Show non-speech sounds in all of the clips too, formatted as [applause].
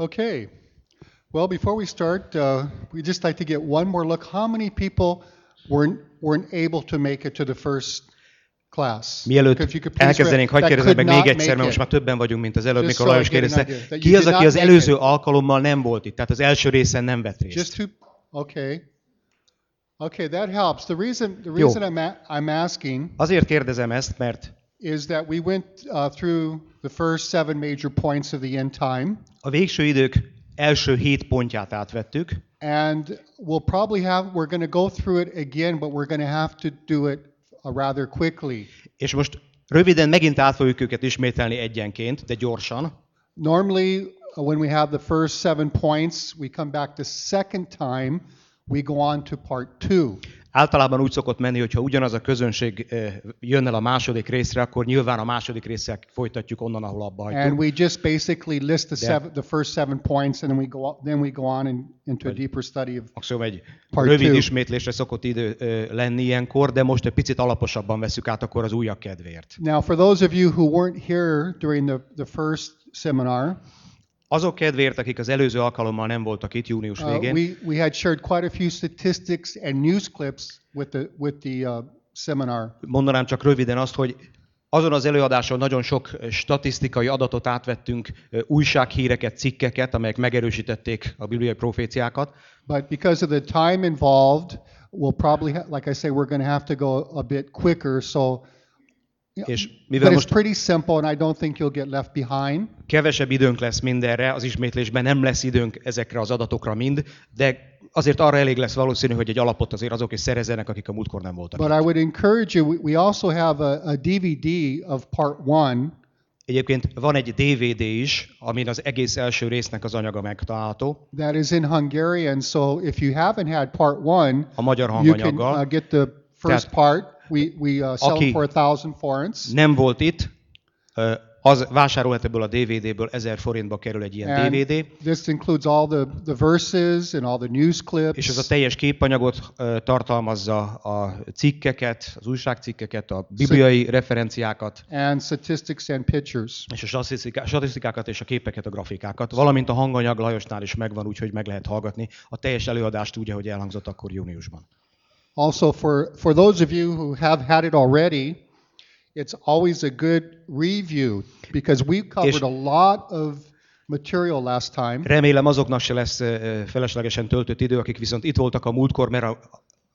Okay. Well, before we start, uh, we just like to get one more look. How many people weren't weren't able to make it to the first class? Mielőtt elkezdenénk, hagyd kérdezem meg még egyszer, mert most már többen vagyunk, mint az előbb, mikor Lajos kérdezte. Ki az, aki az előző it. alkalommal nem volt itt? Tehát az első részen nem vett részt. Just who? Okay. Okay, that helps. The reason the reason I'm I'm asking Azért kérdezem ezt, mert is that we went uh, through the first seven major points of the end time, a végső idők első hét pontját átvettük, and we'll probably have we're going to go through it again, but we're going to have to do it uh, rather quickly. és most röviden megint át fogjuk őket ismételni egyenként, de gyorsan. Normally, uh, when we have the first seven points, we come back the second time. We go on to part two. Általában úgy szokott menni, hogyha ugyanaz a közönség eh, jön el a második részre, akkor nyilván a második résszel folytatjuk onnan, ahol abba And hagytuk. we just basically list the seven, the first seven points, and then we go then we go on in, into a deeper study of. Maximum egy Part rövid two. ismétlésre szokott idő ö, lenni ilyenkor, de most egy picit alaposabban veszük át akkor az újak kedvéért. Now, for those of you who weren't here during the, the first seminar, Azok kedvéért, akik az előző alkalommal nem voltak itt június uh, végén, we, we had shared quite a few statistics and news clips with the with the uh, seminar. mondanám csak röviden azt, hogy azon az előadáson nagyon sok statisztikai adatot átvettünk, ö, újsághíreket, cikkeket, amelyek megerősítették a bibliai proféciákat, But because of the time involved, we'll probably, like I say, we're going to have to go a bit quicker. So, és but mivel it's most pretty simple, and I don't think you'll get left behind. kevesebb időnk lesz mindenre, az ismétlésben nem lesz időnk ezekre az adatokra mind, de azért arra elég lesz valószínű, hogy egy alapot azért azok is szerezzenek, akik a múltkor nem voltak. But I would encourage you. We, also have a, a DVD of part one, Egyébként van egy DVD is, amin az egész első résznek az anyaga megtalálható, that is in Hungarian. So if you haven't had part one, a magyar you can uh, hanganyaggal. get the first Tehát- part. We, we uh, sell Aki- for forints. Nem volt itt, ö, az vásárolhat ebből a DVD-ből 1000 forintba kerül egy ilyen And DVD, this includes all the, the verses and all the news clips. és ez a teljes képanyagot ö, tartalmazza a cikkeket, az újságcikkeket, a bibliai referenciákat, and statistics and pictures. és a statisztiká- statisztikákat és a képeket, a grafikákat. Valamint a hanganyag Lajosnál is megvan, úgyhogy meg lehet hallgatni a teljes előadást úgy, ahogy elhangzott akkor júniusban. Also, for, for those of you who have had it already, it's always a good review because we covered a lot of material last time. Remélem azoknak se lesz feleslegesen töltött idő, akik viszont itt voltak a múltkor, mert a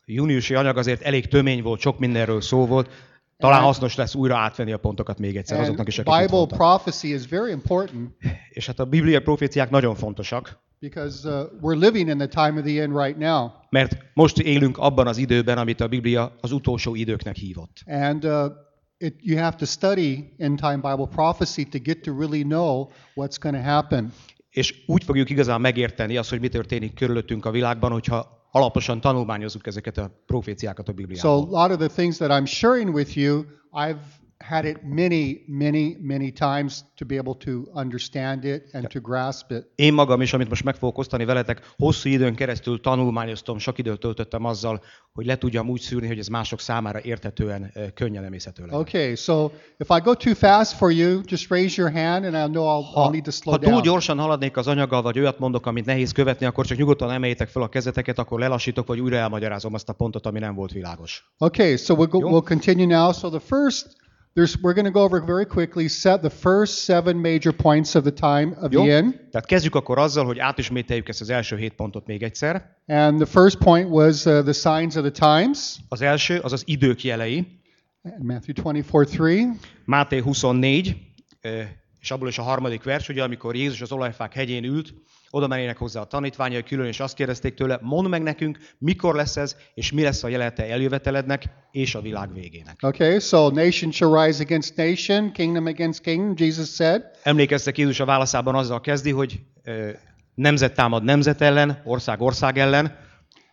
júniusi anyag azért elég tömény volt, sok mindenről szó volt. Talán And- hasznos lesz újra átvenni a pontokat még egyszer azoknak is, akik itt Bible voltak. prophecy is very important És hát a bibliai proféciák nagyon fontosak, because uh, we're living in the time of the end right now. mert most élünk abban az időben, amit a Biblia az utolsó időknek hívott. And uh, it, you have to study end time Bible prophecy to get to really know what's going to happen. És úgy fogjuk igazán megérteni azt, hogy mi történik körülöttünk a világban, hogyha alaposan tanulmányozzuk ezeket a proféciákat a So Bibliában. a lot of the things that I'm sharing with you, I've had it many, many, many times to be able to understand it and to grasp it. Én magam is, amit most meg fogok osztani veletek, hosszú időn keresztül tanulmányoztam, sok időt töltöttem azzal, hogy le tudjam úgy szűrni, hogy ez mások számára érthetően, ö, könnyen emészhető legyen. Okay, so if I go too fast for you, just raise your hand and I'll know I'll, I'll Ha, need to slow ha túl down. gyorsan haladnék az anyaggal, vagy olyat mondok, amit nehéz követni, akkor csak nyugodtan emeljétek fel a kezeteket, akkor lelassítok, vagy újra elmagyarázom azt a pontot, ami nem volt világos. Okay, so we'll, go, Jó. we'll continue now. So the first, there's, we're going to go over very quickly set the first seven major points of the time of Jó? the end. Tehát kezdjük akkor azzal, hogy átismételjük ezt az első hét pontot még egyszer. And the first point was uh, the signs of the times, Az első, az az idők jelei. Matthew 24, 3. Máté 24, ö, és abból is a harmadik vers, ugye, amikor Jézus az olajfák hegyén ült, oda mennének hozzá a tanítványai külön, és azt kérdezték tőle, mondd meg nekünk, mikor lesz ez, és mi lesz a jelete eljövetelednek és a világ végének. Okay, so nation shall rise against nation, kingdom against kingdom, Jesus said. Emlékeztek, Jézus a válaszában azzal kezdi, hogy ö, nemzet támad nemzet ellen, ország ország ellen,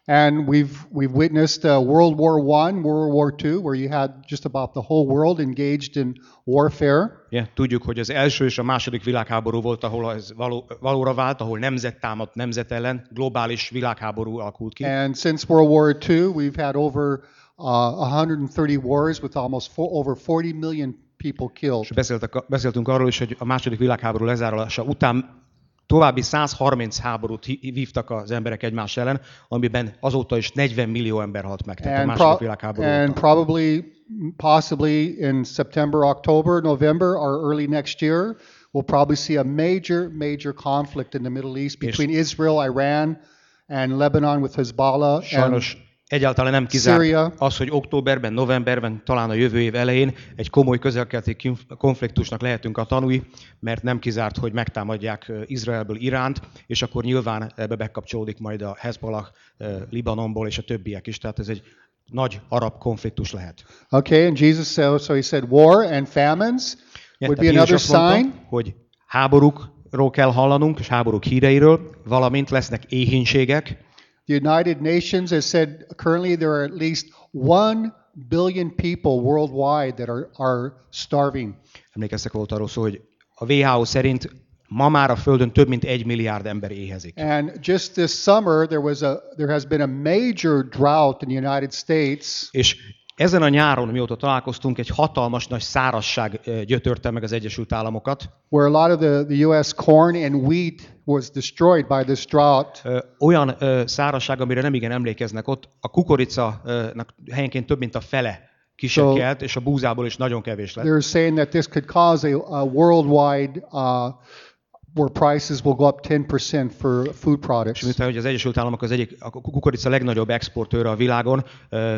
And we've we've witnessed uh, World War One, World War Two, where you had just about the whole world engaged in warfare. Ja, tudjuk, hogy az első és a második világháború volt, ahol ez való, valóra vált, ahol nemzet támadt nemzet ellen, globális világháború alakult ki. And since World War II, we've had over uh, 130 wars with almost four, over 40 million people killed. És beszéltek, beszéltünk arról is, hogy a második világháború lezárulása után További 130 háborút vívtak az emberek egymás ellen, amiben azóta is 40 millió ember halt meg. Tehát a And, második pro- világháború and óta. probably, possibly in September, October, November, or early next year, we'll probably see a major, major conflict in the Middle East between Israel, Iran, and Lebanon with Hezbollah. And Sajnos egyáltalán nem kizárt az, hogy októberben, novemberben, talán a jövő év elején egy komoly közelkeleti konfliktusnak lehetünk a tanúi, mert nem kizárt, hogy megtámadják Izraelből Iránt, és akkor nyilván ebbe bekapcsolódik majd a Hezbollah Libanonból és a többiek is. Tehát ez egy nagy arab konfliktus lehet. okay, and Jesus said, so he said, war and famines would be another mondta, sign. hogy háborúkról kell hallanunk, és háborúk híreiről, valamint lesznek éhínségek, The United Nations has said currently there are at least one billion people worldwide that are, are starving. Emlékeztek volt arról szó, hogy a WHO szerint ma már a Földön több mint egy milliárd ember éhezik. And just this summer, there was a there has been a major drought in the United States, És ezen a nyáron, mióta találkoztunk, egy hatalmas nagy szárazság ö, gyötörte meg az Egyesült Államokat. where a lot of the, the U.S. corn and wheat was destroyed by this drought. Olyan ö, szárazság, amire nem igen emlékeznek ott, a kukoricanak helyenként több mint a fele kisekelt, és a búzából is nagyon kevés lett. They're saying that this could cause a, a worldwide uh, where prices will go up 10% for food És products. miután hogy az Egyesült Államok az egyik, a kukorica legnagyobb exportőre a világon,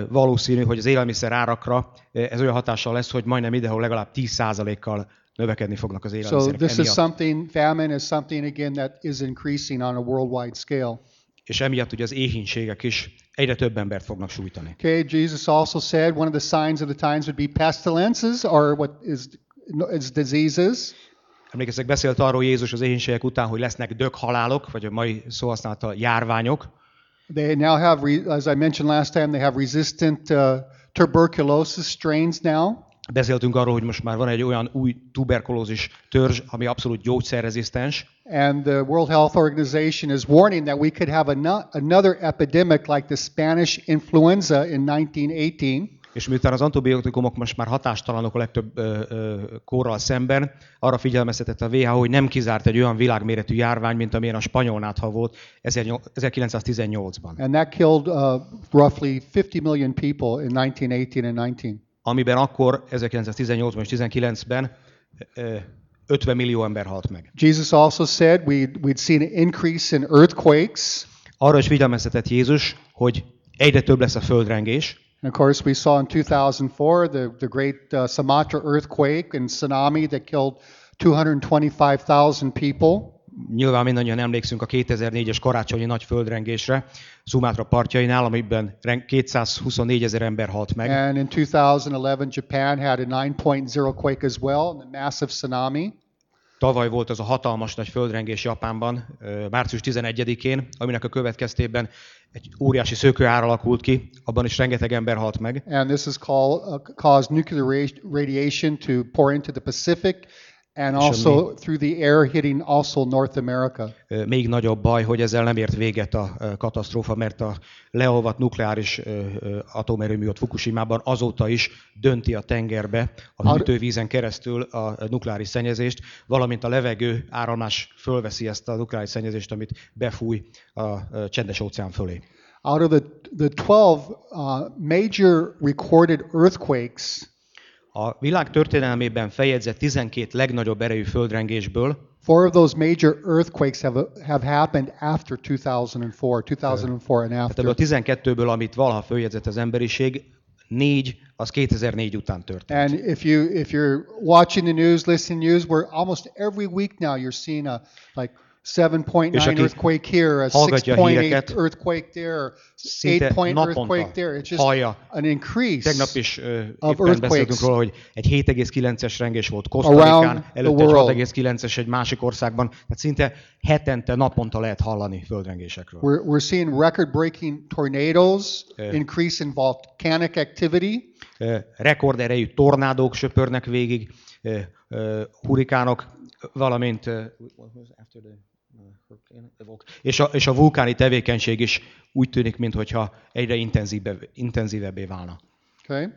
valószínű, hogy az élelmiszer árakra ez olyan hatással lesz, hogy majdnem mindenhol legalább 10%-kal növekedni fognak az So élelmiszerek this is something, famine is something again that is increasing on a worldwide scale. És emiatt ugye az éhínségek is egyre több embert fognak sújtani. Okay, Jesus also said one of the signs of the times would be pestilences or what is, is diseases. Emlékeztek, beszélt arról Jézus az éhínségek után, hogy lesznek döghalálok, vagy a mai szó használata járványok. They now have, as I mentioned last time, they have resistant uh, tuberculosis strains now. Beszéltünk arról, hogy most már van egy olyan új tuberkulózis törzs, ami abszolút gyógyszerrezisztens, And the World Health Organization is warning that we could have ano- another epidemic like the Spanish influenza in 1918. és miután az antibiotikumok most már hatástalanok a legtöbb ö, ö, kórral szemben, arra figyelmeztetett a WHO, hogy nem kizárt egy olyan világméretű járvány, mint amilyen a spanyol nátha volt 1918-ban, And that killed uh, roughly 50 million people in 1918 and 19. amiben akkor 1918-ban és 19-ben ö, 50 millió ember halt meg. Jesus also said we'd, we'd seen an increase in earthquakes. Arra is figyelmeztetett Jézus, hogy egyre több lesz a földrengés, And of course, we saw in 2004 the, the great uh, Sumatra earthquake and tsunami that killed 225,000 people. Nyilván mindannyian emlékszünk a 2004-es karácsonyi nagy földrengésre, Szumátra partjainál, amiben ren- 224 ezer ember halt meg. And in 2011, Japan had a 9.0 quake as well, and a massive tsunami. Tavaly volt az a hatalmas nagy földrengés Japánban, március 11-én, aminek a következtében egy óriási szökőár alakult ki, abban is rengeteg ember halt meg. And this has uh, caused nuclear ra- radiation to pour into the Pacific and also through the air hitting also North America. Még nagyobb baj, hogy ezzel nem ért véget a katasztrófa, mert a leolvadt nukleáris atomerőmű ott Fukushima-ban azóta is dönti a tengerbe a hűtővízen keresztül a nukleáris szennyezést, valamint a levegő áramlás fölveszi ezt a nukleáris szennyezést, amit befúj a csendes óceán fölé. Out of the, the 12 uh, major recorded earthquakes, A világ történelmében fejegyzett 12 legnagyobb erejű földrengésből four of those major earthquakes have, have happened after 2004, 2004 and Hát ebből after. a 12-ből, amit valaha följegyzett az emberiség, négy az 2004 után történt. And if you if you're watching the news, listening news, where almost every week now you're seeing a like 7.9 És aki earthquake here, a hallgatja a 6.8 híreket, earthquake there, szinte 8 point naponta earthquake there. It's just hallja. an increase. Tegnap is of éppen earthquakes. beszéltünk róla, hogy egy 7,9-es rengés volt Kosztarikán, the előtte egy world. 6,9-es egy másik országban. Tehát szinte hetente, naponta lehet hallani földrengésekről. We're, we're seeing record-breaking tornadoes, Yeah. increase in volcanic activity, Ö, Rekorderejű tornádók söpörnek végig, ö, ö, hurikánok, valamint ö, és a, és a vulkáni tevékenység is úgy tűnik, mintha egyre intenzívebb, intenzívebbé válna. Okay,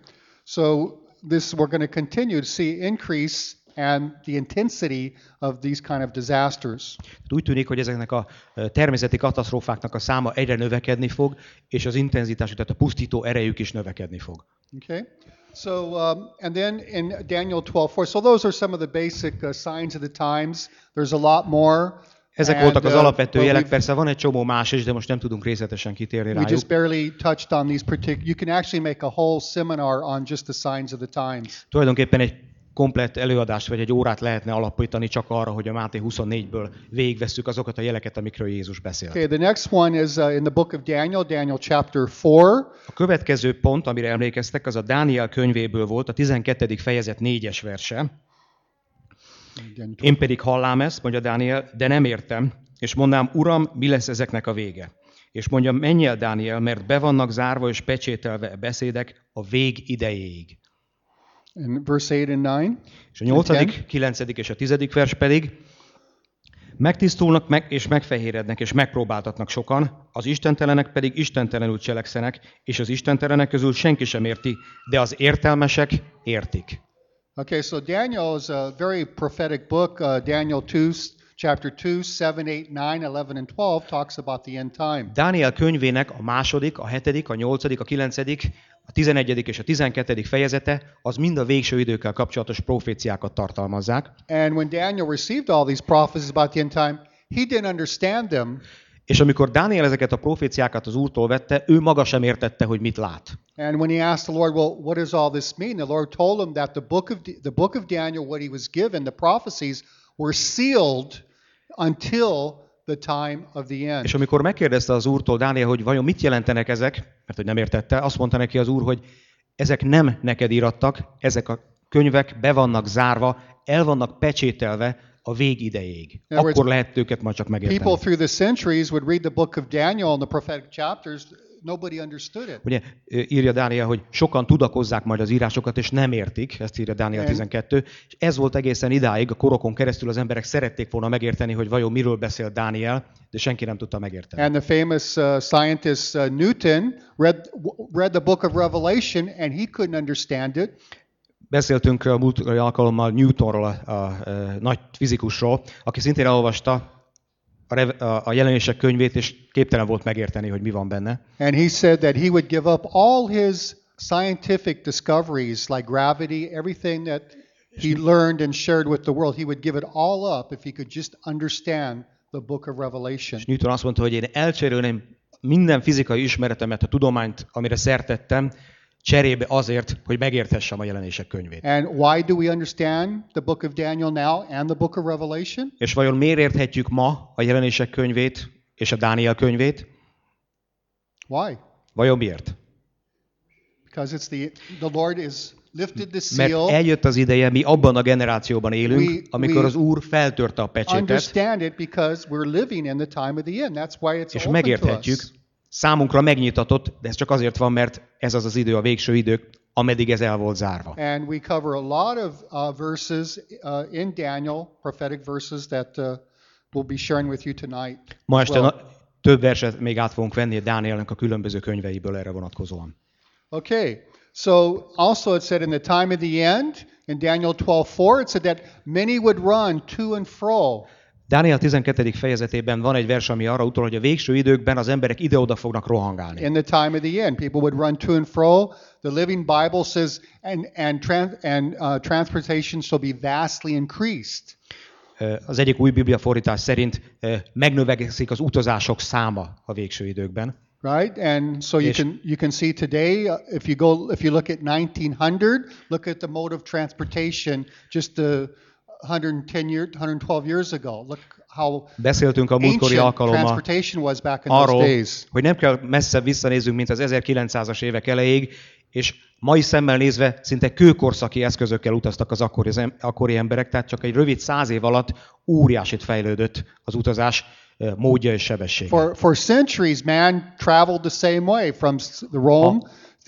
so this we're going to continue to see increase and the intensity of these kind of disasters. Tehát úgy tűnik, hogy ezeknek a természeti katasztrófáknak a száma egyre növekedni fog, és az intenzitásuk, tehát a pusztító erejük is növekedni fog. Okay? So, um, and then in Daniel 12:4. So those are some of the basic uh, signs of the times. There's a lot more. Ezek voltak az uh, alapvető jelek, persze van egy csomó más is, de most nem tudunk részletesen kitérni We rájuk. just barely touched on these particular. You can actually make a whole seminar on just the signs of the times. Tulajdonképpen egy komplett előadást vagy egy órát lehetne alapítani csak arra, hogy a Máté 24-ből végigvesszük azokat a jeleket, amikről Jézus beszélt. Okay, the next one is uh, in the book of Daniel, Daniel chapter 4. A következő pont, amire emlékeztek, az a Dániel könyvéből volt, a 12. fejezet 4-es verse. Én pedig hallám ezt, mondja Dániel, de nem értem, és mondám, Uram, mi lesz ezeknek a vége? És mondja, menj el, Dániel, mert be vannak zárva és pecsételve a beszédek a vég idejéig. And verse 8 and 9. És a 8., 9. és a 10. vers pedig, megtisztulnak meg, és megfehérednek, és megpróbáltatnak sokan, az istentelenek pedig istentelenül cselekszenek, és az istentelenek közül senki sem érti, de az értelmesek értik. Okay, so Daniel is a very prophetic book. Uh, Daniel 2, s- chapter 2, 7, 8, 9, 11, and 12 talks about the end time. Dániel könyvének a második, a hetedik, a nyolcadik, a kilencedik, a tizenegyedik és a tizenkettedik fejezete, az mind a végső időkkel kapcsolatos proféciákat tartalmazzák. And when Daniel received all these prophecies about the end time, he didn't understand them. És amikor Dániel ezeket a proféciákat az Úrtól vette, ő maga sem értette, hogy mit lát. And when he asked the Lord, well, what does all this mean? The Lord told him that the book of the book of Daniel, what he was given, the prophecies were sealed until the time of the end. És amikor megkérdezte az Úrtól Dániel, hogy vajon mit jelentenek ezek, mert hogy nem értette, azt mondta neki az Úr, hogy ezek nem neked irattak, ezek a könyvek be vannak zárva, el vannak pecsételve a vég idejéig. Akkor lehet őket majd csak megérteni. People through the centuries would read the book of Daniel and the prophetic chapters. Nobody understood it. Ugye írja Dániel, hogy sokan tudakozzák majd az írásokat, és nem értik, ezt írja Dániel And- 12, és ez volt egészen idáig, a korokon keresztül az emberek szerették volna megérteni, hogy vajon miről beszél Dániel, de senki nem tudta megérteni. And the famous uh, scientist uh, Newton read read the book of Revelation and he couldn't understand it. Beszéltünk a múlt alkalommal Newtonról, a, a, a nagy fizikusról, aki szintén elolvasta a, a, a jelenések könyvét, és képtelen volt megérteni, hogy mi van benne. And he said that he would give up all his scientific discoveries like gravity, everything that he learned and shared with the world, he would give it all up if he could just understand the book of Revelation. És Newton azt mondta, hogy én elcserélném minden fizikai ismeretemet, a tudományt, amire szertettem, cserébe azért, hogy megérthessem a jelenések könyvét. And why do we understand the book of Daniel now and the book of Revelation? És vajon miért érthetjük ma a jelenések könyvét és a Dániel könyvét? Why? Vajon miért? Because it's the the Lord is lifted the Mert seal. eljött az ideje, mi abban a generációban élünk, We- amikor az Úr feltörte a pecsétet, Understand it because we're living in the time of the end. That's why it's és megérthetjük. Számunkra megnyitatott, de ez csak azért van, mert ez az az idő, a végső idők, ameddig ez el volt zárva. And we cover a lot of uh, verses uh, in Daniel, prophetic verses that uh, we'll be sharing with you tonight. Ma este well. több verset még át fogunk venni Dánielnek a különböző könyveiből erre vonatkozóan. Okay. So also it said in the time of the end, in Daniel 12:4, it said that many would run to and fro. Dániel 12. fejezetében van egy vers, ami arra utal, hogy a végső időkben az emberek ide-oda fognak rohangálni. In the time of the end, people would run to and fro. The Living Bible says, and and tran- and uh, transportation shall be vastly increased. Ö, Az egyik új Biblia fordítás szerint ö, megnövekszik az utazások száma a végső időkben. right? And so you can you can see today uh, if you go if you look at 1900, look at the mode of transportation just uh, 110 year 112 years ago. Look how Beszéltünk a múltkori alkalommal arról, hogy nem kell messze visszanézzünk, mint az 1900-as évek elejéig, és mai szemmel nézve szinte kőkorszaki eszközökkel utaztak az akkori, az akkori emberek, tehát csak egy rövid száz év alatt óriásit fejlődött az utazás módja és sebessége. For for centuries, man traveled the same way from Rome,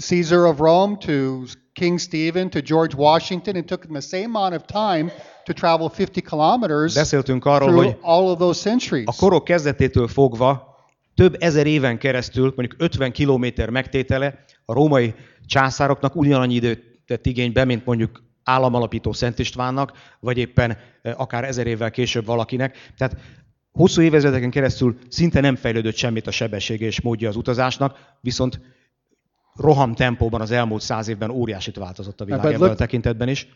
Caesar of Rome to King Stephen to George Washington. It took them the same amount of time to travel 50 kilometers Beszéltünk arról, through hogy all of those centuries. a korok kezdetétől fogva több ezer éven keresztül, mondjuk 50 kilométer megtétele a római császároknak ugyanannyi időt tett igénybe, mint mondjuk államalapító Szent Istvánnak, vagy éppen eh, akár ezer évvel később valakinek. Tehát hosszú évezredeken keresztül szinte nem fejlődött semmit a sebessége és módja az utazásnak, viszont roham tempóban az elmúlt száz évben óriásit változott a világ ebben a look- tekintetben is.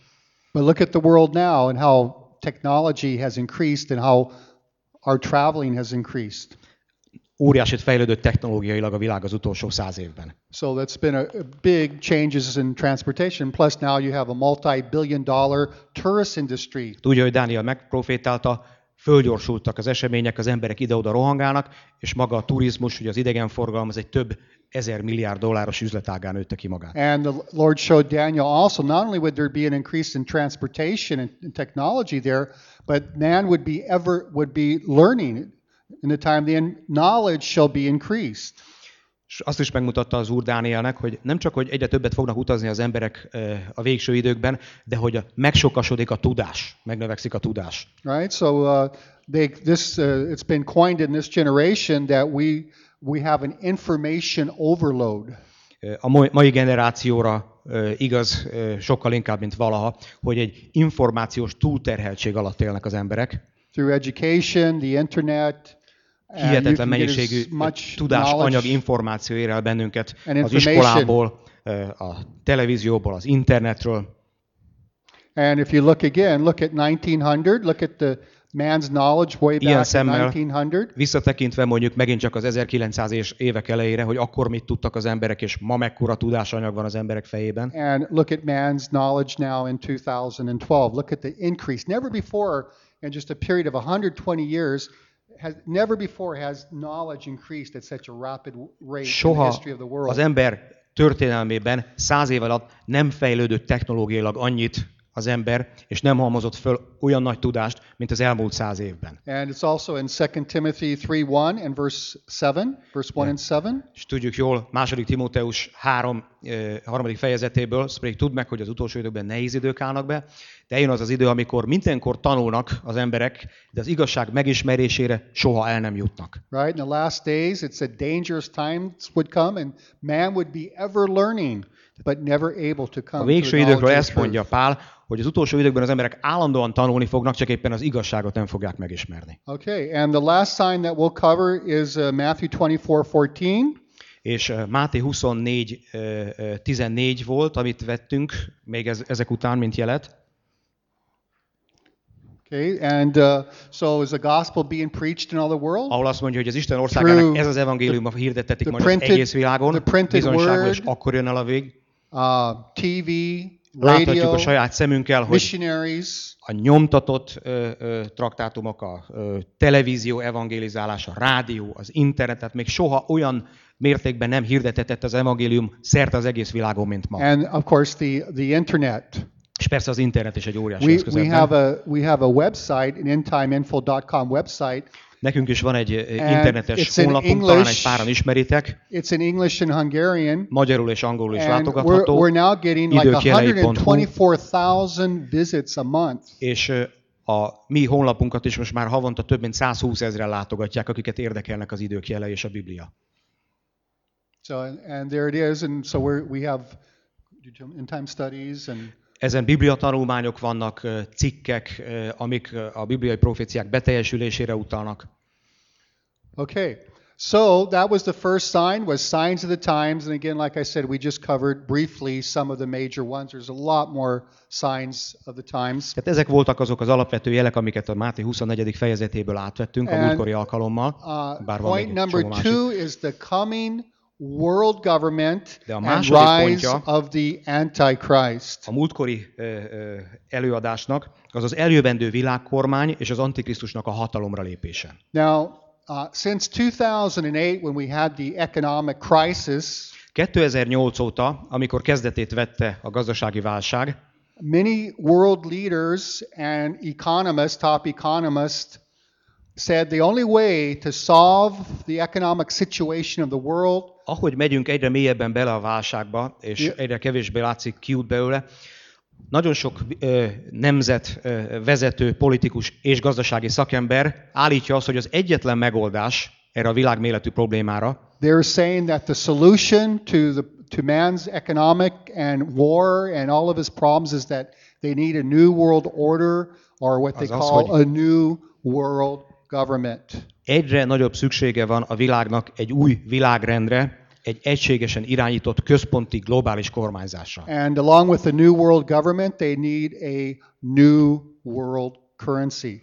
But look at the world now and how technology has increased and how our traveling has increased. Óriásit fejlődött technológiailag a világ az utolsó száz évben. So that's been a, a big changes in transportation. Plus now you have a multi-billion dollar tourist industry. Tudja, hogy Dániel megprofétálta, fölgyorsultak az események, az emberek ide-oda rohangálnak, és maga a turizmus, ugye az idegenforgalom, az egy több ezer milliárd dolláros üzletágán nőtte ki magát. And the Lord showed Daniel also not only would there be an increase in transportation and, technology there, but man would be ever would be learning in the time then knowledge shall be increased. És azt is megmutatta az úr Dánielnek, hogy nem csak, hogy egyre többet fognak utazni az emberek a végső időkben, de hogy megsokasodik a tudás, megnövekszik a tudás. Right? So uh, they this uh, it's been coined in this generation that we we have an information overload. A mai- generációra igaz sokkal inkább, mint valaha, hogy egy információs túlterheltség alatt élnek az emberek. through education, the internet. Hihetetlen mennyiségű tudás, anyag, információ ér el bennünket az iskolából, a televízióból, az internetről. And if you look again, look at 1900, look at the man's knowledge way Ilyen back in szemmel 1900. visszatekintve mondjuk megint csak az 1900-es évek elejére, hogy akkor mit tudtak az emberek, és ma mekkora tudásanyag van az emberek fejében. And look at man's knowledge now in 2012. Look at the increase. Never before, in just a period of 120 years, has never before has knowledge increased at such a rapid rate in the Soha history of the world. az ember történelmében száz év alatt nem fejlődött technológiailag annyit az ember, és nem halmozott föl olyan nagy tudást, mint az elmúlt száz évben. And it's also in 2 Timothy 3:1 and verse 7, verse 1 and 7. És tudjuk jól, második Timóteus 3. eh, harmadik fejezetéből, azt pedig tud meg, hogy az utolsó időkben nehéz idők állnak be, de eljön az az idő, amikor mindenkor tanulnak az emberek, de az igazság megismerésére soha el nem jutnak. Right? In the last days, it said dangerous times would come and man would be ever learning, but never able to come A to végső időkről ezt mondja Pál, hogy az utolsó időkben az emberek állandóan tanulni fognak, csak éppen az igazságot nem fogják megismerni. Okay, and the last sign that we'll cover is uh, Matthew 24:14. És eh, Máté 24, eh, eh, 14 volt, amit vettünk még ez, ezek után, mint jelet. Okay, and uh, so is the gospel being preached in all the world? ahol azt mondja, hogy az Isten országának ez az evangélium hirdettetik majd printed- az egész világon, bizonyságos, és akkor jön el a vég. Uh, TV, Láthatjuk a saját szemünkkel, hogy a nyomtatott ö, ö, traktátumok, a ö, televízió evangélizálás, a rádió, az internet, tehát még soha olyan mértékben nem hirdetetett az evangélium szerte az egész világon, mint ma. and of course the, the internet. És persze az internet is egy óriási We, eszköz we, have a, we have a website, an endtimeinfo.com website. Nekünk is van egy And internetes honlapunk, talán egy English. páran ismeritek, It's in English and Hungarian. magyarul és angolul is And we're, látogatható. we're now getting like időkjelei.hu. 124,000 visits a month. és ö, a mi honlapunkat is most már havonta több mint 120 ezeren látogatják, akiket érdekelnek az idők jele és a Biblia. So, and there it is. And so we're, we have in time studies and Ezen biblia tanulmányok vannak, cikkek, amik a bibliai proféciák beteljesülésére utalnak. Okay. So that was the first sign was signs of the times and again like I said we just covered briefly some of the major ones. There's a lot more signs of the times. Tehát ezek voltak azok az alapvető jelek, amiket a Máté 24. fejezetéből átvettünk a múltkori alkalommal. Uh, Bár még point number two is the coming world government De a and rise pontja- of the Antichrist. A múltkori ö, ö, előadásnak az az eljövendő világkormány és az Antikrisztusnak a hatalomra lépése. Now, uh, since 2008, when we had the economic crisis, 2008 óta, amikor kezdetét vette a gazdasági válság, many world leaders and economists, top economists, said the only way to solve the economic situation of the world ahogy megyünk egyre mélyebben bele a válságba, és egyre kevésbé látszik kiút belőle, nagyon sok ö, nemzet ö, vezető, politikus és gazdasági szakember állítja azt, hogy az egyetlen megoldás erre a világméletű problémára, They're saying that the solution to the to man's economic and war and all of his problems is that They need a new world order or what they Az az, call hogy- a new world government. Egyre nagyobb szüksége van a világnak egy új világrendre, egy egységesen irányított központi globális kormányzásra. And along with the new world government, they need a new world currency.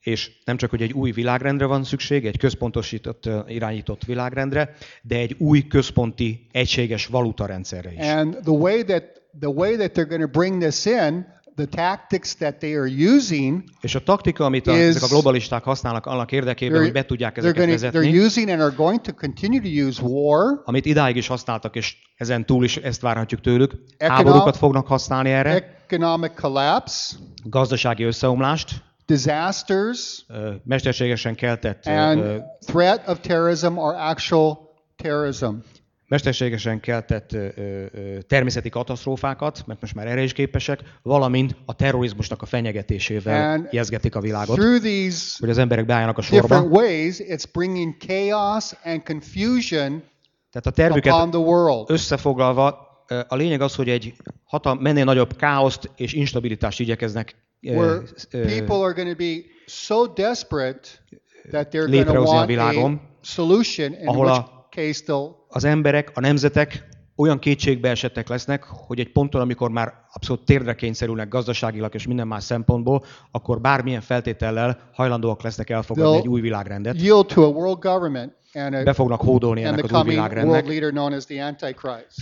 És nem csak, hogy egy új világrendre van szükség, egy központosított, irányított világrendre, de egy új központi egységes valutarendszerre is. And the way that the way that they're going to bring this in, the tactics that they are using, És a taktika, amit a, is- ezek a globalisták használnak annak érdekében, hogy be tudják they're, ezeket they're vezetni, using and are going to continue to use war, amit idáig is használtak, és ezen túl is ezt várhatjuk tőlük, háborúkat fognak használni erre, economic collapse, gazdasági összeomlást, disasters, mesterségesen keltett, and threat of terrorism or actual terrorism. Mesterségesen keltett ö, ö, természeti katasztrófákat, mert most már erre is képesek, valamint a terrorizmusnak a fenyegetésével And jezgetik a világot, Through these hogy az emberek beálljanak a sorba. ways, it's bringing chaos and confusion Tehát a tervüket upon the world. összefoglalva, a lényeg az, hogy egy hatal, mennél nagyobb káoszt és instabilitást igyekeznek Where people are going to be so desperate that they're going to a want világon, a solution, in ahol which a- az emberek, a nemzetek olyan kétségbe esettek lesznek, hogy egy ponton, amikor már abszolút térdre kényszerülnek gazdaságilag és minden más szempontból, akkor bármilyen feltétellel hajlandóak lesznek elfogadni egy új világrendet. yield to a world government and, Be fognak hódolni ennek az új világrendnek,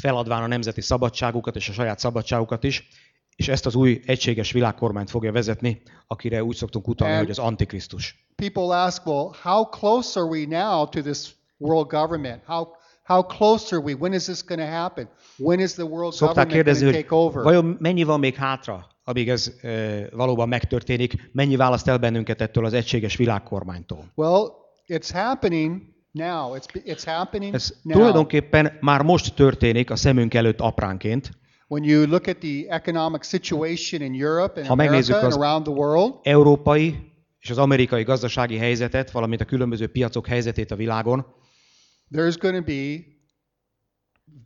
feladván a nemzeti szabadságukat és a saját szabadságukat is, és ezt az új egységes világkormányt fogja vezetni, akire úgy szoktunk utalni, And- hogy az Antikrisztus. People ask, well, how close are we now to this world government? How how close are we? When is this going to happen? When is the world Szokták government going to take over? vajon mennyi van még hátra, amíg ez e, valóban megtörténik, mennyi választ el bennünket ettől az egységes világkormánytól. Well, it's happening now. It's it's happening Ez now. tulajdonképpen már most történik a szemünk előtt apránként. When you look at the economic situation in Europe and Ha America and around the world, Európai és az amerikai gazdasági helyzetet, valamint a különböző piacok helyzetét a világon, there's going to be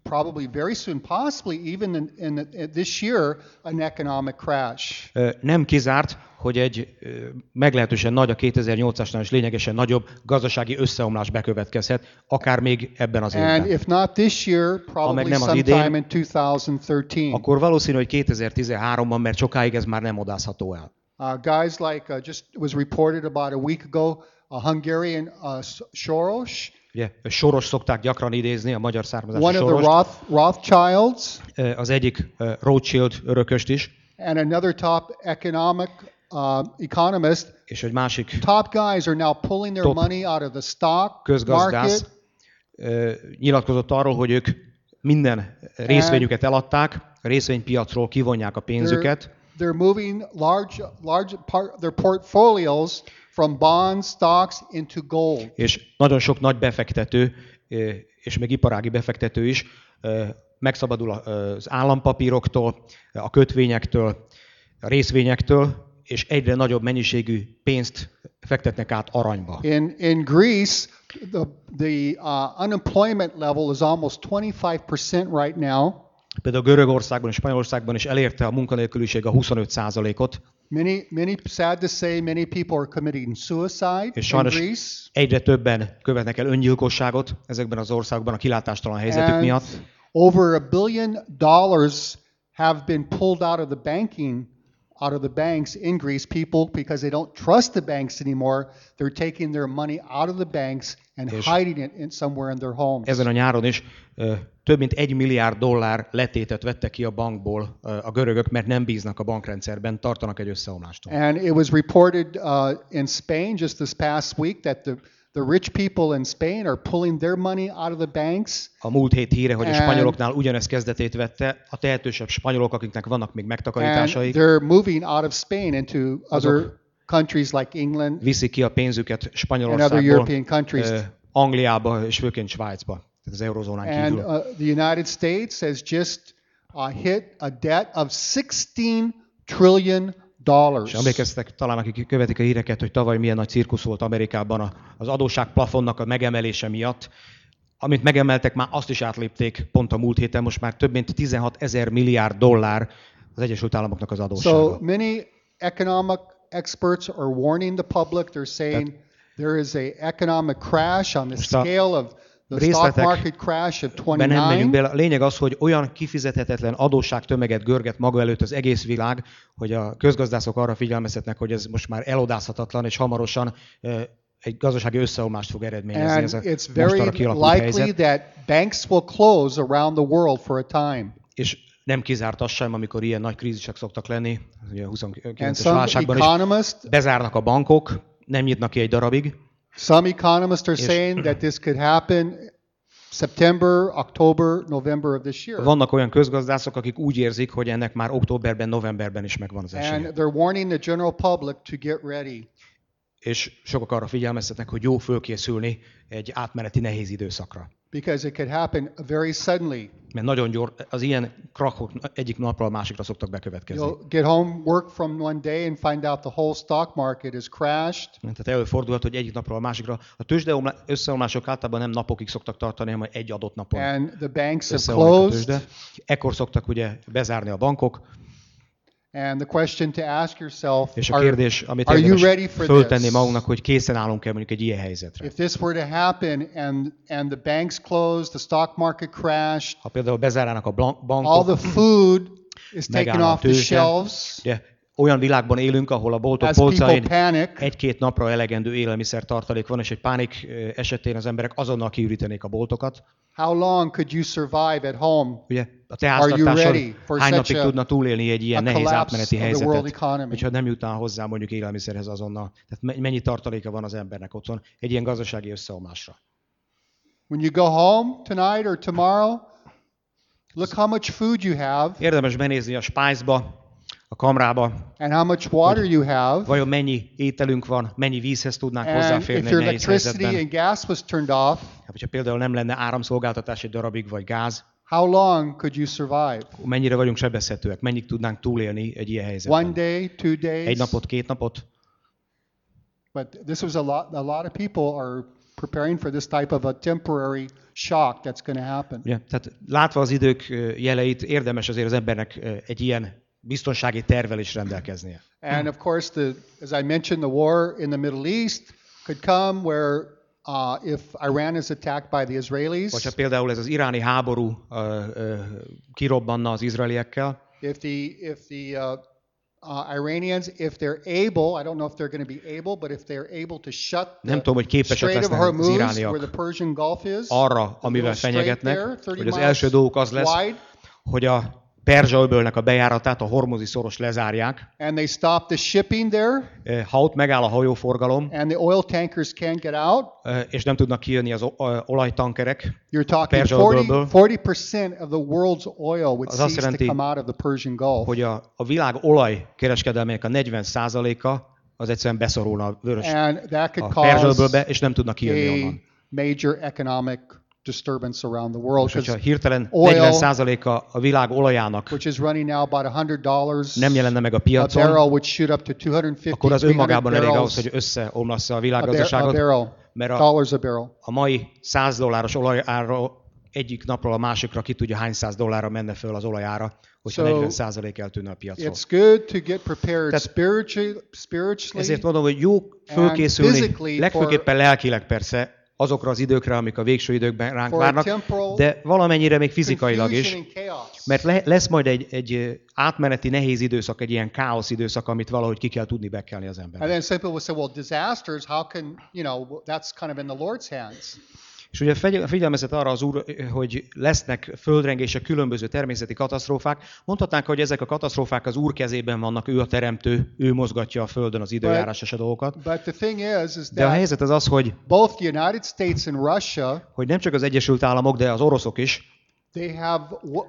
probably very soon, possibly even in, in, in this year, an economic crash. nem kizárt, hogy egy meglehetősen nagy, a 2008-asnál is lényegesen nagyobb gazdasági összeomlás bekövetkezhet, akár még ebben az And évben. if not this year, probably nem az sometime idén, in 2013. Akkor valószínű, hogy 2013-ban, mert sokáig ez már nem odázható el. Uh, guys like, uh, just was reported about a week ago, a Hungarian uh, Soros, Ugye, Soros szokták gyakran idézni, a magyar származású one of the Soros, Roth, Rothschilds, az egyik Rothschild örököst is, and another top economic uh, economist. és egy másik Top guys are now pulling their money out of the stock közgazdász market. ö, nyilatkozott arról, hogy ők minden részvényüket eladták, a részvénypiacról kivonják a They're, pénzüket, they're moving large, large part their portfolios from bonds, stocks into gold. és nagyon sok nagy befektető, és még iparági befektető is megszabadul az állampapíroktól, a kötvényektől, a részvényektől, és egyre nagyobb mennyiségű pénzt fektetnek át aranyba. In in Greece, the the uh, unemployment level is almost 25% right now. Például Görögországban és Spanyolországban is elérte a munkanélküliség a 25%-ot, Many many sad to say, many people are committing suicide és in sajnos Greece. egyre többen követnek el öngyilkosságot ezekben az országokban a kilátástalan helyzetük And miatt. over a billion dollars have been pulled out of the banking, out of the banks in Greece, people, because they don't trust the banks anymore. They're taking their money out of the banks and hiding it in somewhere in their homes. Ezen a nyáron is ö, több mint egy milliárd dollár letétet vettek ki a bankból a görögök, mert nem bíznak a bankrendszerben, tartanak egy összeomlástól. And it was reported uh, in Spain just this past week that the, the rich people in Spain are pulling their money out of the banks. A múlt hét híre, hogy a And- spanyoloknál ugyanezt kezdetét vette, a tehetősebb spanyolok, akiknek vannak még And megtakarításaik, they're moving out of Spain into other countries like England viszik ki a pénzüket and other Spanyolországból, European countries. Angliába és főként Svájcba, az eurozónán And kívül. uh, the United States has just uh, hit a debt of 16 trillion dollars. És emlékeztek talán, akik követik a híreket, hogy tavaly milyen nagy cirkusz volt Amerikában a- az adósság plafonnak a megemelése miatt. Amit megemeltek, már azt is átlépték pont a múlt héten, most már több mint 16 ezer milliárd dollár az Egyesült Államoknak az So adóssága. many economic experts are warning the public. They're saying there is a economic crash on the scale of részletek- nem megyünk 29. bele. A lényeg az, hogy olyan kifizethetetlen adósság tömeget görget maga előtt az egész világ, hogy a közgazdászok arra figyelmeztetnek, hogy ez most már elodázhatatlan, és hamarosan egy gazdasági összeomlást fog eredményezni ez a it's very mostanra kialakult likely helyzet. that banks will close around the world for a time. És nem kizárt az sem, amikor ilyen nagy krízisek szoktak lenni, ugye a And 29-es some válságban is bezárnak a bankok, nem nyitnak ki egy darabig, some economists are saying that this could happen September, October, November of this year. Vannak olyan közgazdászok, akik úgy érzik, hogy ennek már októberben, novemberben is megvan az esélye. And they're warning the general public to get ready. És sokak arra figyelmeztetnek, hogy jó fölkészülni egy átmeneti nehéz időszakra. because it could happen very suddenly. Mert nagyon gyors, az ilyen krakok egyik napról a másikra szoktak bekövetkezni. You'll get home, work from one day, and find out the whole stock market is crashed. Tehát előfordulhat, hogy egyik napról a másikra. A tőzsde omlá- összeomlások általában nem napokig szoktak tartani, hanem egy adott napon And the banks have closed. Ekkor szoktak ugye bezárni a bankok, And the question to ask yourself és a kérdés, amit are you érdemes ready for föltenni magunknak, hogy készen állunk-e mondjuk egy ilyen helyzetre. if this were to happen and, and the banks closed, the stock market crashed, Ha például bezárnának a blan- all bankok, the food is [clears throat] taken off the shelves ugye, olyan világban élünk, ahol a boltok as polcain egy-két napra elegendő élelmiszer tartalék van, és egy pánik esetén az emberek azonnal kiürítenék a boltokat. How long could you survive at home Ugye a te háztartáson hány napig tudna túlélni egy ilyen nehéz átmeneti helyzetet, hogyha nem jutnál hozzá mondjuk élelmiszerhez azonnal. Tehát me- mennyi tartaléka van az embernek otthon egy ilyen gazdasági összeomlásra. When you go home tonight or tomorrow, look how much food you have Érdemes benézni a spice-ba, a kamrába, and how much water you have. vajon mennyi ételünk van, mennyi vízhez tudnánk And hozzáférni if egy your electricity and gas was turned off, Hát, hogyha például nem lenne áramszolgáltatás egy darabig, vagy gáz, how long could you survive? mennyire vagyunk sebezhetőek, mennyit tudnánk túlélni egy ilyen One helyzetben. day, two Egy days? napot, két napot? But this was a lot, a lot of people are preparing for this type of a temporary shock that's going to happen. Ugye? Tehát látva az idők ö, jeleit, érdemes azért az embernek ö, egy ilyen biztonsági tervel is rendelkeznie. And of course, the, as I mentioned, the war in the Middle East could come where uh, if Iran is attacked by the Vagy ha Israelis, például ez az iráni háború ö, ö, kirobbanna az izraeliekkel, if the if the uh, uh, Iranians, if they're able, I don't know if they're going to be able, but if they're able to shut Nem the tudom, hogy képesek lesznek az Hormuz, where irániak the Persian Gulf is, arra, amivel fenyegetnek, there, 30 hogy az első dolguk az lesz, wide, hogy a Perzsa öbölnek a bejáratát, a Hormuzi szoros lezárják. and they stop the shipping there, Ha ott megáll a hajóforgalom, and the oil tankers can't get out, és nem tudnak kijönni az olajtankerek, you're talking Perzsa 40 öbölből. 40% of the world's oil azt cease to jelenti, come out of the Persian Gulf. hogy a, a világ olajkereskedelmének a 40%-a az egyszerűen beszorulna a vörös a Perzsa cause öbölbe, és nem tudnak kijönni onnan. major economic disturbance around the world, És hogyha hirtelen oil- 40%-a a világ olajának which is running now about $100 nem jelenne meg a a piacon, barrel, would shoot up to 250 akkor az 300 önmagában elég ahhoz, hogy összeomlassza a a, bar- a világgazdaságot, barrel, mert a, dollars a barrel. a mai 100 dolláros olajára egyik napról a másikra ki tudja hány száz dollárra menne föl az olajára, hogyha So, 40% eltűnne a piacról. It's good to get prepared Tehát- spiritually, spiritually Ezért mondom, hogy jó fölkészülni, legfőképpen lelkileg persze, azokra az időkre, amik a végső időkben ránk várnak, de valamennyire még fizikailag is, mert le, lesz majd egy, egy átmeneti nehéz időszak, egy ilyen káosz időszak, amit valahogy ki kell tudni bekelni az And embernek. then some people will say, well, disasters, how can, you know, that's kind of in the Lord's hands. És ugye figyelmeztet arra az úr, hogy lesznek földrengések, különböző természeti katasztrófák. Mondhatnánk, hogy ezek a katasztrófák az úr kezében vannak, ő a teremtő, ő mozgatja a földön az időjárás és a dolgokat. De a helyzet az az, hogy, both the United States and Russia, hogy nem csak az Egyesült Államok, de az oroszok is they have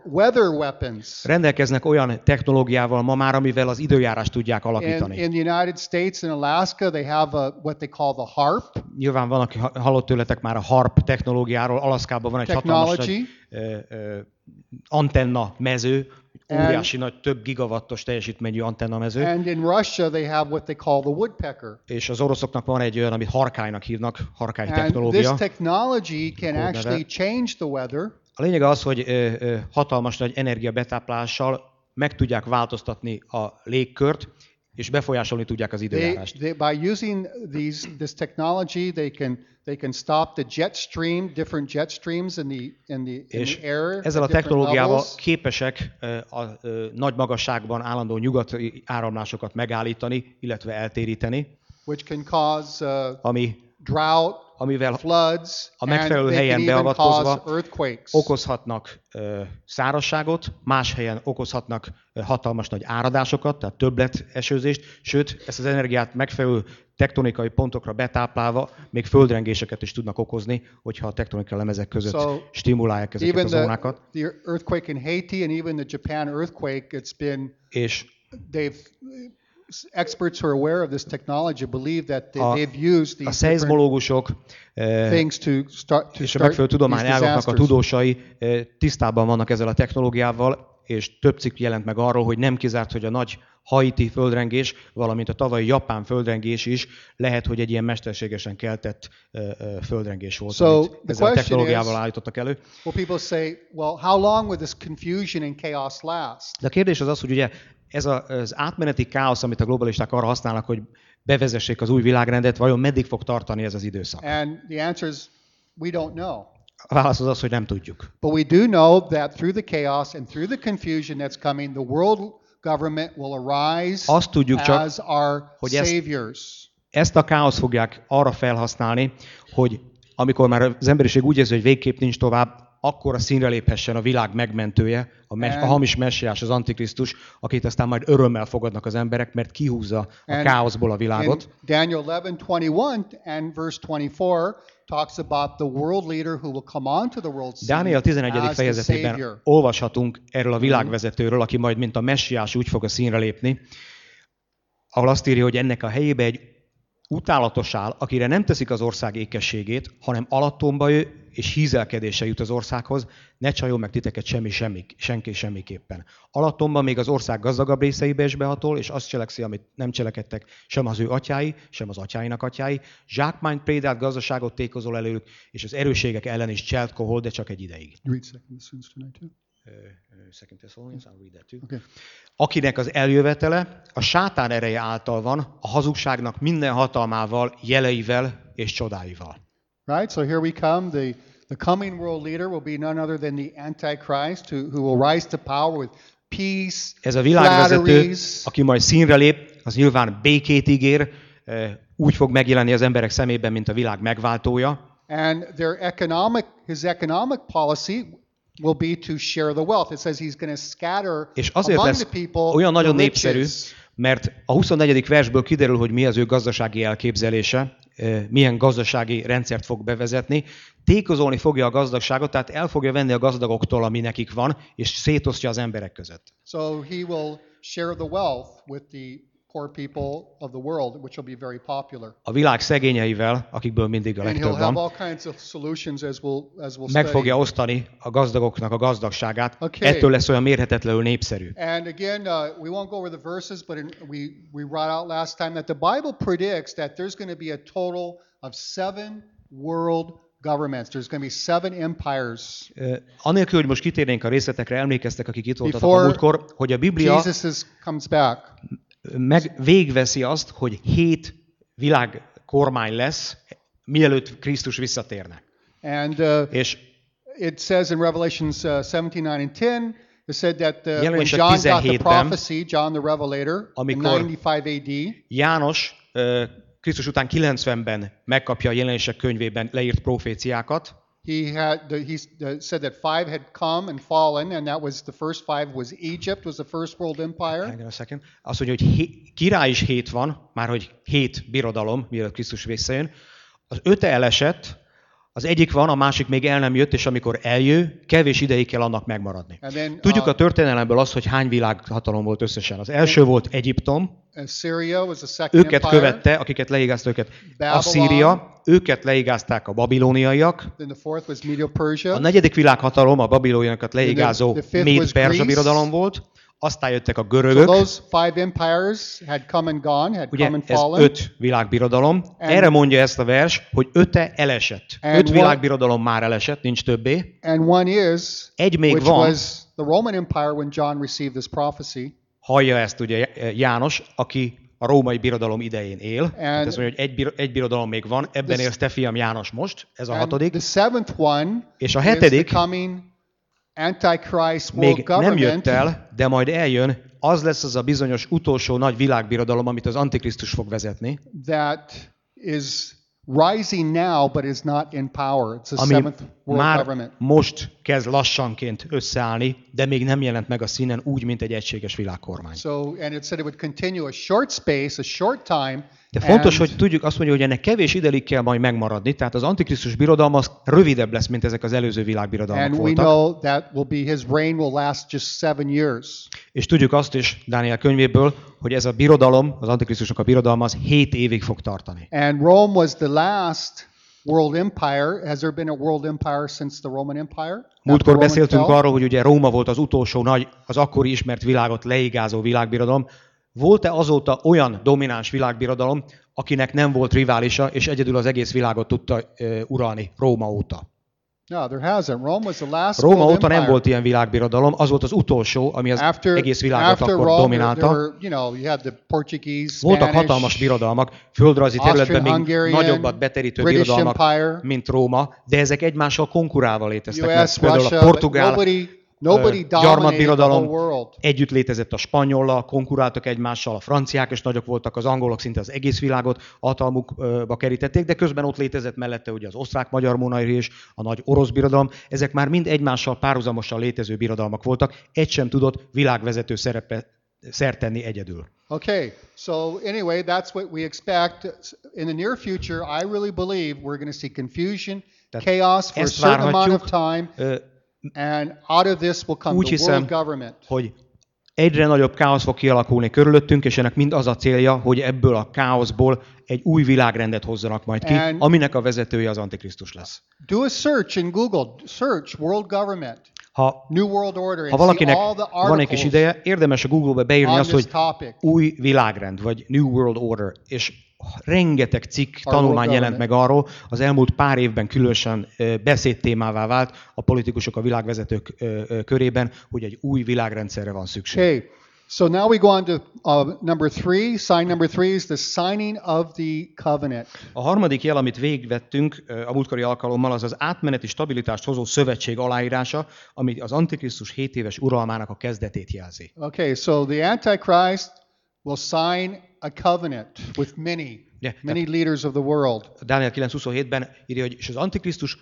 weather weapons. rendelkeznek olyan technológiával ma már, amivel az időjárást tudják In, alakítani. in the United States and Alaska, they have a, what they call the HARP Nyilván van, aki ha- hallott tőletek már a HARP technológiáról, Alaszkában van egy hatalmas technology. nagy ö, ö, antenna mező, óriási nagy, több gigawattos teljesítményű antenna mező. And in Russia, they have what they call the woodpecker. és az oroszoknak van egy olyan, amit harkálynak hívnak, harkály And this technology can actually change the weather A lényeg az, hogy hatalmas nagy energiabetáplással meg tudják változtatni a légkört, és befolyásolni tudják az They, időjárást. they, by using these, this technology, they can, they can stop the jet stream, different jet streams in the, in the, in És the air. ezzel a technológiával levels. képesek a ö, nagy magasságban állandó nyugati áramlásokat megállítani, illetve eltéríteni, which can cause uh, ami, drought, amivel floods, a megfelelő helyen beavatkozva okozhatnak ö, szárazságot, más helyen okozhatnak ö, hatalmas nagy áradásokat, tehát többlet esőzést, sőt, ezt az energiát megfelelő tektonikai pontokra betáplálva még földrengéseket is tudnak okozni, hogyha a tektonikai lemezek között So, stimulálják ezeket a the, zónákat. the earthquake in Haiti and even the Japan earthquake, it's been És they've experts who are aware of this technology believe that they, A- they've used a these different szeizmológusok ö, things to start to és a megfelelő tudományágaknak a tudósai ö, tisztában vannak ezzel a technológiával, és több cikk jelent meg arról, hogy nem kizárt, hogy a nagy haiti földrengés, valamint a tavalyi japán földrengés is lehet, hogy egy ilyen mesterségesen keltett ö, földrengés volt, So, amit ezzel a technológiával is- állítottak elő. Well, say, well, how long will this confusion and chaos last? De a kérdés az az, hogy ugye ez az átmeneti káosz, amit a globalisták arra használnak, hogy bevezessék az új világrendet, vajon meddig fog tartani ez az időszak? And the answer is, we don't know. A válasz az az, hogy nem tudjuk. But we do know that through the chaos and through the confusion that's coming, the world government will arise Azt tudjuk csak, as our hogy ezt- saviors. Ezt a káoszt fogják arra felhasználni, hogy amikor már az emberiség úgy érzi, hogy végképp nincs tovább, akkor a színre léphessen a világ megmentője, a, mes- a hamis messiás, az antikrisztus, akit aztán majd örömmel fogadnak az emberek, mert kihúzza a And káoszból a világot. Daniel 11:21 and verse 24 talks about the world leader who will come onto the world scene Dániel 11. as the fejezetében olvashatunk erről a világvezetőről, aki majd mint a messiás úgy fog a színre lépni, ahol azt írja, hogy ennek a helyébe egy utálatos áll, akire nem teszik az ország ékességét, hanem alattomba ő, és hízelkedése jut az országhoz, ne csaljon meg titeket semmi, semmi, senki semmiképpen. Alattomban még az ország gazdagabb részeibe is behatol, és azt cselekszi, amit nem cselekedtek sem az ő atyái, sem az atyáinak atyái. Zsákmányt, prédált gazdaságot tékozol előlük, és az erőségek ellen is cselt kohol, de csak egy ideig. Akinek az eljövetele a sátán ereje által van, a hazugságnak minden hatalmával, jeleivel és csodáival. Right? So here we come. The, the coming world leader will be none other than the Antichrist who, who will rise to power with peace, Ez a világvezető, aki majd színre lép, az nyilván békét ígér, eh, úgy fog megjelenni az emberek szemében, mint a világ megváltója, and their economic, his economic policy will be to share the wealth. It says he's going to scatter és azért among lesz the people olyan nagyon népszerű, mert a 24. versből kiderül, hogy mi az ő gazdasági elképzelése, milyen gazdasági rendszert fog bevezetni. Tékozolni fogja a gazdagságot, tehát el fogja venni a gazdagoktól, ami nekik van, és szétosztja az emberek között. So he will share the wealth with the poor people of the world, which will be very popular. A világ szegényeivel, akikből mindig a legtöbb van, all kinds of solutions as we'll, as we'll meg fogja osztani a gazdagoknak a gazdagságát. Okay. Ettől lesz olyan mérhetetlenül népszerű. And again, uh, we won't go over the verses, but in, we, we brought out last time that the Bible predicts that there's going to be a total of seven world governments. There's going to be seven empires. Ö, Anélkül, hogy most kitérnénk a részletekre, emlékeztek, akik itt voltatok a múltkor, hogy a Biblia Jesus comes back. Meg végveszi azt, hogy hét világ kormány lesz, mielőtt Krisztus visszatérne. And uh, És it says in Revelations uh, 17, 9, and 10, it said that uh, when John got the 17-ben, prophecy, John the Revelator, amikor- 95 AD, János ö, Krisztus után 90-ben megkapja a jelenések könyvében leírt proféciákat, he had he said that five had come and fallen, and that was the first five was Egypt was the first world empire. Hang on a second. Azt mondja, hogy hé, király is hét van, már hogy hét birodalom, mielőtt Krisztus visszajön. Az öt elesett, az egyik van, a másik még el nem jött, és amikor eljő, kevés ideig kell annak megmaradni. Tudjuk uh, a történelemből azt, hogy hány világhatalom volt összesen. Az első volt Egyiptom, őket követte, akiket leigázta őket. Babylon. Asszíria, őket leigázták a Medo a negyedik világhatalom a babiloniakat leigázó Méd-Perzsa birodalom volt, aztán jöttek a So görögök, those five empires had come and gone, had ugye come and ez öt világbirodalom. And- Erre mondja ezt a vers, hogy öte elesett. Öt világbirodalom már elesett, nincs többé. And one is, Egy még which van. was the Roman Empire when John received this prophecy. Hallja ezt ugye János, aki a római birodalom idején él. Ez mondja, hogy egy, bir- egy birodalom még van, ebben This- élsz te fiam János most, ez a hatodik. the seventh one És a is hetedik the coming még nem jött el, de majd eljön, az lesz az a bizonyos utolsó nagy világbirodalom, amit az Antikrisztus fog vezetni, that is rising now but is not in power. It's the ami seventh world már government. most kezd lassanként összeállni, de még nem jelent meg a színen úgy, mint egy egységes világkormány. So, and it said it would continue a short space, a short time. De fontos, hogy tudjuk azt mondja, hogy ennek kevés ideig kell majd megmaradni, tehát az Antikrisztus birodalma az rövidebb lesz, mint ezek az előző világbirodalmak and we voltak. know that will be his reign will last just seven years. És tudjuk azt is Dániel könyvéből, hogy ez a birodalom, az Antikrisztusnak a birodalma, az 7 évig fog tartani. And Rome was the last world empire. Has there been a world empire since the Roman Empire? Múltkor Roman beszéltünk fell? arról, hogy ugye Róma volt az utolsó nagy, az akkori ismert világot leigázó világbirodalom. Volt-e azóta olyan domináns világbirodalom, akinek nem volt riválisa, és egyedül az egész világot tudta uh, uralni Róma óta? No, there hasn't. Rome was the last Róma óta nem empire. volt ilyen világbirodalom, az volt az utolsó, ami az After, egész világot akkor Rome, dominálta. were, you know, you the Portuguese, Voltak Spanish, hatalmas birodalmak, földrajzi területben még nagyobbat beterítő British birodalmak, Empire, mint Róma, de ezek egymással konkurálva léteztek. US, mert például Russia, a portugál nobody, nobody gyarmatbirodalom együtt létezett a spanyollal, konkuráltak egymással, a franciák is nagyok voltak, az angolok szinte az egész világot hatalmukba kerítették, de közben ott létezett mellette ugye az osztrák-magyar monarchia a nagy orosz birodalom, ezek már mind egymással párhuzamosan létező birodalmak voltak, egy sem tudott világvezető szerepe szert tenni egyedül. Okay, so anyway, that's what we expect. In the near future, I really believe we're going to see confusion, Tehát chaos for a certain amount of time, Ö, and out of this will come Úgy the hiszem, world government. hogy egyre nagyobb káosz fog kialakulni körülöttünk, és ennek mind az a célja, hogy ebből a káoszból egy új világrendet hozzanak majd ki, And- aminek a vezetője az Antikrisztus lesz. Do a search in Google. Search world government, Ha, new world order, and ha valakinek van egy kis ideje, érdemes a Google-be beírni azt, hogy topic. új világrend, vagy New World Order, és rengeteg cikk, tanulmány jelent meg arról, az elmúlt pár évben különösen beszédtémává vált a politikusok, a világvezetők körében, hogy egy új világrendszerre van szükség. Okay, so now we go on to uh, number three. Sign number three is the signing of the covenant. A harmadik jel, amit végvettünk a múltkori alkalommal, az az átmeneti stabilitást hozó szövetség aláírása, ami az Antikrisztus 7 éves uralmának a kezdetét jelzi. Okay, so the Antichrist will sign a covenant with many, Yeah, many leaders of the world. Dániel 9.27-ben írja, hogy és az Antikrisztus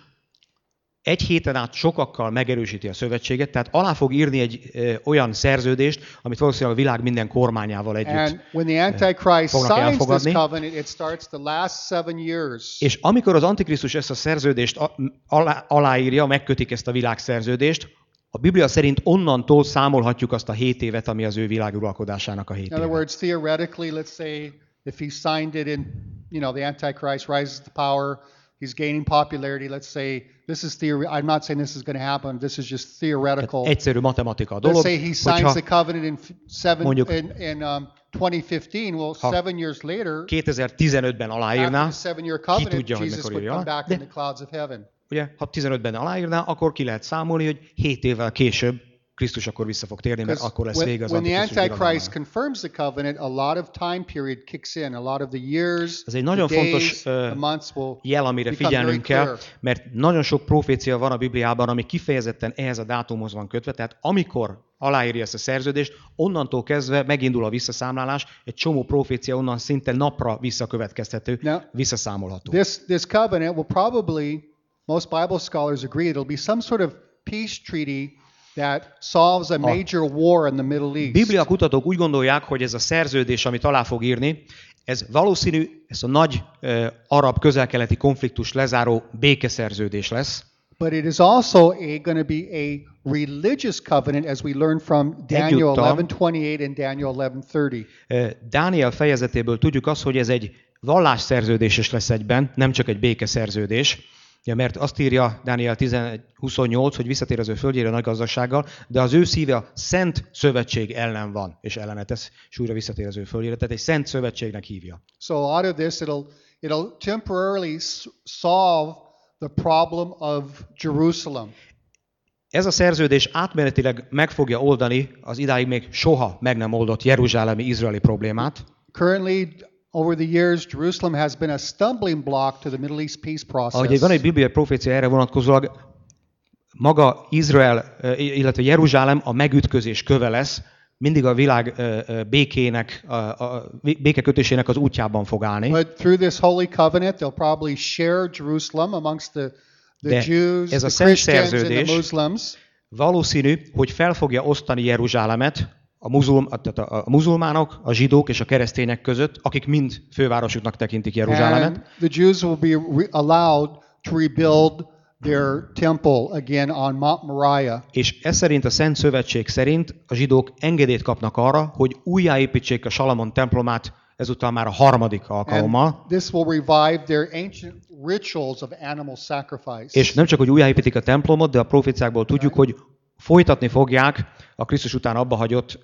egy héten át sokakkal megerősíti a szövetséget, tehát alá fog írni egy ö, olyan szerződést, amit valószínűleg a világ minden kormányával együtt. And when the Antichrist fognak elfogadni. covenant, it starts the last seven years. És amikor az Antikrisztus ezt a szerződést alá, aláírja, megkötik ezt a világszerződést, a Biblia szerint onnantól számolhatjuk azt a hét évet, ami az ő világuralkodásának a hét In other éve. words, theoretically, let's say if he signed it in, you know, the Antichrist rises to power, he's gaining popularity. Let's say this is theory. I'm not saying this is going to happen. This is just theoretical. Egyszerű matematika a Let's dolog, say he signs hogyha the covenant in seven Mondjuk- in, in um, 2015. Well, seven years later, 2015-ben after aláírná, the seven-year covenant, tudja, hogy mikor would írja come alá, back de- in the clouds of heaven. Ugye, ha 15-ben aláírná, akkor ki lehet számolni, hogy 7 évvel később Krisztus akkor vissza fog térni, mert akkor lesz vége az when the Antichrist confirms the covenant, a lot of time period kicks in. A lot of the years, Ez egy the nagyon days, fontos, the will jel, amire figyelnünk kell, mert nagyon sok profécia van a Bibliában, ami kifejezetten ehhez a dátumhoz van kötve, tehát amikor aláírja ezt a szerződést, onnantól kezdve megindul a visszaszámlálás, egy csomó profécia onnan szinte napra visszakövetkeztető, Now, visszaszámolható. This this covenant will probably most Bible scholars agree it'll be some sort of peace treaty that solves a major war in the Middle East. Biblia kutatók úgy gondolják, hogy ez a szerződés, amit alá fog írni, ez valószínű, ez a nagy uh, arab közelkeleti konfliktus lezáró békeszerződés lesz, But it is also going to be a religious covenant as we learn from Daniel Egyúttal- 11:28 and Daniel 11:30. Ö, Dániel fejezetéből tudjuk azt, hogy ez egy vallásszerződés is lesz egyben, nem csak egy békeszerződés. Ja, mert azt írja Dániel 11, 28, hogy visszatér az ő földjére nagy gazdasággal, de az ő szíve a szent szövetség ellen van, és ellene tesz, és újra visszatér az ő földjére. Tehát egy szent szövetségnek hívja. So out of this, it'll it'll temporarily solve the problem of Jerusalem. Ez a szerződés átmenetileg meg fogja oldani az idáig még soha meg nem oldott jeruzsálemi izraeli problémát. Currently, over the years, Jerusalem has been a stumbling block to the Middle East peace Ahogy process. egy van egy bibliai profécia erre vonatkozólag, maga Izrael, illetve Jeruzsálem a megütközés köve lesz, mindig a világ békének, a, a békekötésének az útjában fog állni. But through this holy covenant, they'll probably share Jerusalem amongst the, the De Jews, ez a the Christians, and the Muslims. Valószínű, hogy fel fogja osztani Jeruzsálemet a, muzul, tehát a, a muzulmánok, a zsidók és a keresztények között, akik mind fővárosuknak tekintik Jeruzsálemet. And the Jews will be allowed to rebuild their temple again on Mount Moriah. És ez szerint a Szent Szövetség szerint a zsidók engedélyt kapnak arra, hogy újjáépítsék a Salamon templomát, ezúttal már a harmadik alkalommal. And this will revive their ancient rituals of animal sacrifice. És nem csak, hogy újjáépítik a templomot, de a proféciákból tudjuk, hogy folytatni fogják a Krisztus után abba hagyott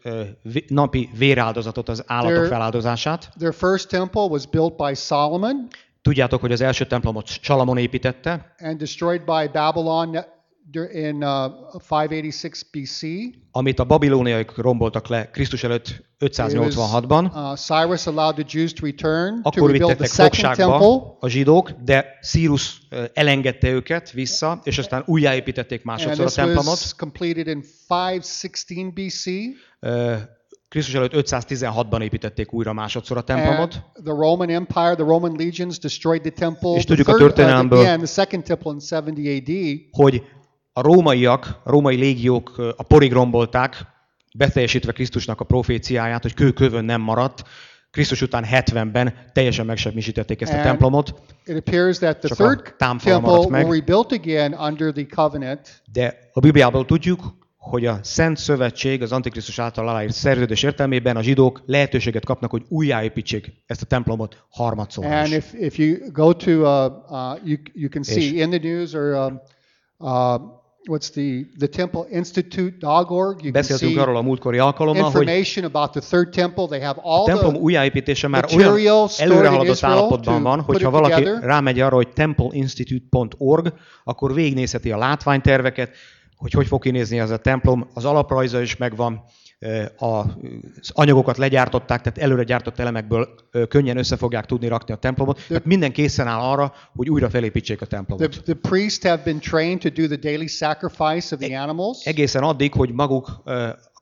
napi véráldozatot, az állatok There- feláldozását. Their first temple was built by Solomon Tudjátok, hogy az első templomot Salamon építette, and destroyed by Babylon in uh, 586 BC. amit a babilóniaiak romboltak le Krisztus előtt It was, 588-ban. uh, Cyrus allowed the Jews to return to Akkor rebuild the second temple. a zsidók, de Cyrus elengedte őket vissza, és aztán újjáépítették másodszor a templomot. was completed in 516 BC. Ö, Krisztus előtt 516-ban építették újra másodszor a templomot. And the Roman Empire, the Roman legions destroyed the temple. És tudjuk a uh, történelemből- the second temple in 70 AD. hogy a rómaiak, a római légiók a porig rombolták, beteljesítve Krisztusnak a proféciáját, hogy kőkövön nem maradt. Krisztus után 70-ben teljesen megsemmisítették ezt a templomot, It appears that the third temple meg. will rebuilt again under the covenant. de a Bibliából tudjuk, hogy a Szent Szövetség az Antikrisztus által aláírt szerződés értelmében a zsidók lehetőséget kapnak, hogy újjáépítsék ezt a templomot harmadszor And if, if you go to, uh, uh, you, you can see in the news or um, uh, what's the, the templeinstitute.org, you can Beszéltünk see arról a múltkori alkalommal, hogy information about the third temple. They have all a templom the újjáépítése már olyan előrehaladott állapotban van, hogyha valaki rámegy arra, hogy templeinstitute.org, akkor végignézheti a látványterveket, hogy hogy fog kinézni ez a templom. Az alaprajza is megvan, az anyagokat legyártották, tehát előre gyártott elemekből könnyen össze fogják tudni rakni a templomot. Tehát minden készen áll arra, hogy újra felépítsék a The, templomot. the priests have been trained to do the daily sacrifice of the animals. Egészen addig, hogy maguk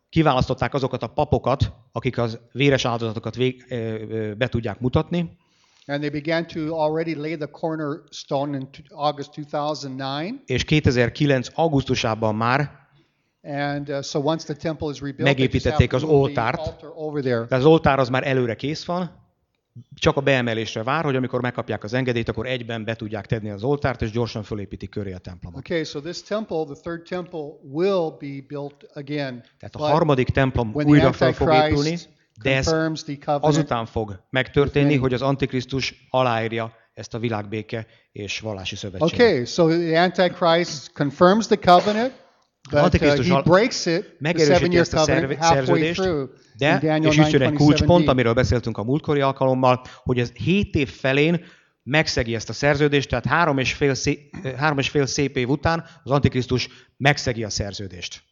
kiválasztották azokat a papokat, akik az véres áldozatokat vég, be tudják mutatni, And they began to already lay the cornerstone in August 2009. és 2009. augusztusában már, Megépítették az oltárt. de az oltár az már előre kész van, csak a beemelésre vár, hogy amikor megkapják az engedélyt, akkor egyben be tudják tenni az oltárt, és gyorsan fölépítik köré a templomot. Okay, so this temple, the third temple, will be built again. Tehát a harmadik templom újra fel fog épülni, de ez azután fog megtörténni, hogy az Antikrisztus aláírja ezt a világbéke és vallási szövetséget. Okay, so the Antichrist confirms the covenant, but uh, he breaks it, the seven-year covenant, halfway through de, és is jön egy 9:27b. kulcspont, amiről beszéltünk a múltkori alkalommal, hogy ez 7 év felén megszegi ezt a szerződést, tehát három és fél, szé, három és fél szép év után az Antikrisztus megszegi a szerződést.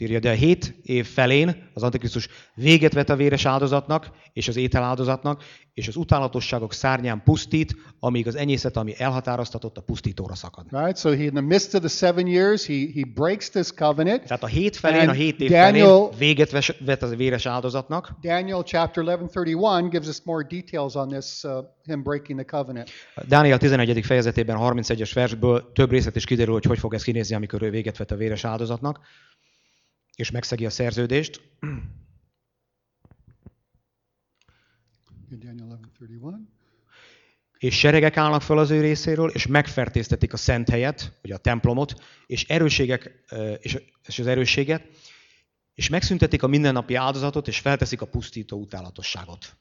Írja, de a hét év felén az Antikrisztus véget vet a véres áldozatnak és az ételáldozatnak, és az utálatosságok szárnyán pusztít, amíg az enyészet, ami elhatároztatott, a pusztítóra szakad. Right, so he in the midst of the seven years, he, he breaks this covenant. Tehát a hét felén, a hét év Daniel- felén véget vet a véres áldozatnak, Daniel chapter 11:31 gives us more details on this, uh, him breaking the covenant. Dániel 11. fejezetében, 31-es versből több részlet is kiderül, hogy hogy fog ez kinézni, amikor ő véget vet a véres áldozatnak, és megszegi a szerződést. Daniel 11:31. És seregek állnak fel az ő részéről, és megfertéztetik a szent helyet, vagy a templomot, és és, és az erősséget, és megszüntetik a mindennapi áldozatot, és felteszik a pusztító utálatosságot.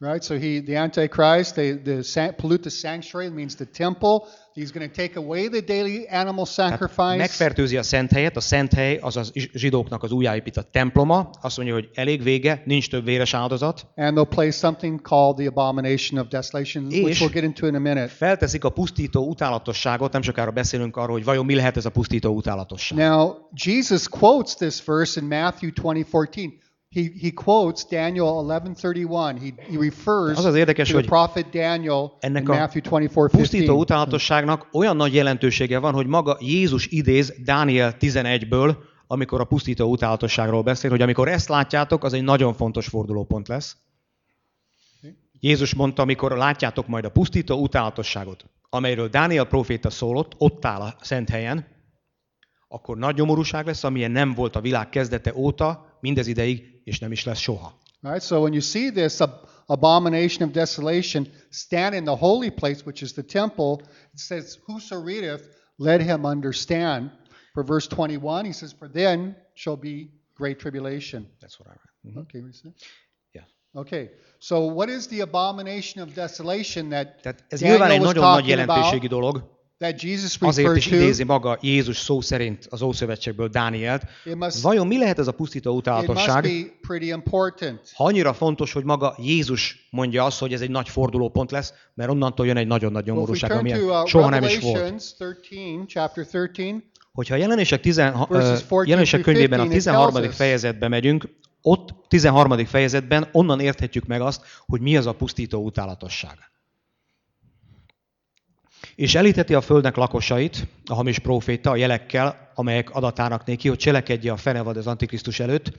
Right? So he, the Antichrist, they, the pollute the sanctuary, means the temple. He's going to take away the daily animal sacrifice. Megfertőzi a szent helyet, a szent hely az a zsidóknak az újjáépített temploma, azt mondja, hogy elég vége, nincs több véres áldozat. And they'll place something called the abomination of desolation, which we'll get into in a minute. Felteszik a pusztító utálatosságot, nem sokára beszélünk arról, hogy vajon mi lehet ez a pusztító utálatosság. Now, Jesus quotes this verse in Matthew 20:14. He, he quotes Daniel 11:31. He, he refers Az az érdekes, to the hogy prophet Daniel in ennek a Matthew Pusztító 24:15. utálatosságnak olyan nagy jelentősége van, hogy maga Jézus idéz Dániel 11-ből, amikor a pusztító utálatosságról beszél, hogy amikor ezt látjátok, az egy nagyon fontos fordulópont lesz. Jézus mondta, amikor látjátok majd a pusztító utálatosságot, amelyről Dániel proféta szólott, ott áll a szent helyen, akkor nagy nyomorúság lesz, amilyen nem volt a világ kezdete óta, mindez ideig, és nem is lesz soha. Right? So when you see this ab- abomination of desolation stand in the holy place, which is the temple, it says, Whoso readeth, let him understand. For verse 21, he says, For then shall be great tribulation. That's what I read. Mhm. Okay, what? Yeah. Okay. So what is the abomination of desolation that Tehát ez nyilván Daniel egy was nagyon nagy talking about, dolog, that Jesus azért is idézi maga Jézus szó szerint az Ószövetségből Dánielt. Must, Vajon mi lehet ez a pusztító utálatosság? Ha annyira fontos, hogy maga Jézus mondja azt, hogy ez egy nagy fordulópont lesz, mert onnantól jön egy nagyon nagy Well, nyomorúság, turn amilyen to uh, soha nem is volt. Revelations 13, chapter 13, Hogyha a jelenések, tizen, Verses ö, 14 jelenések könyvében a 15 it 13. tells us. fejezetbe megyünk, ott 13. fejezetben onnan érthetjük meg azt, hogy mi az a pusztító utálatosság. És elíteti a földnek lakosait, a hamis próféta, a jelekkel, amelyek adatának néki, hogy cselekedje a fenevad az Antikrisztus előtt,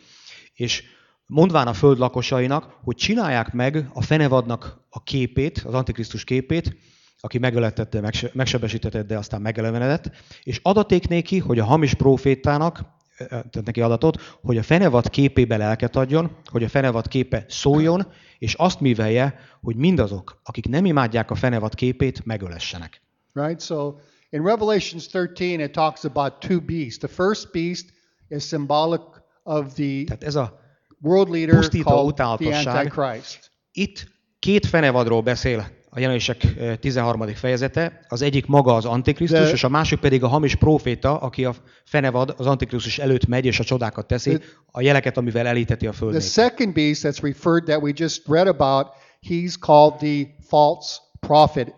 és mondván a föld lakosainak, hogy csinálják meg a fenevadnak a képét, az Antikrisztus képét, aki megöletette, megse- megsebesítetett, de aztán megelevenedett, és adaték néki, hogy a hamis prófétának, ö, tehát neki adatot, hogy a fenevad képébe lelket adjon, hogy a fenevad képe szóljon, és azt művelje, hogy mindazok, akik nem imádják a fenevad képét, megölessenek. Right? So in Revelations 13, it talks about two beasts. The first beast is symbolic of the Tehát ez a, world leader called the. Antichrist. itt két fenevadról beszél a jelenések ö, 13. fejezete, az egyik maga az Antikrisztus, De- és a másik pedig a hamis próféta, aki a fenevad az Antikrisztus előtt megy, és a csodákat teszi, De- a jeleket, amivel elíteti a The földet. second beast that's referred that we just read about, he's called the false prophet.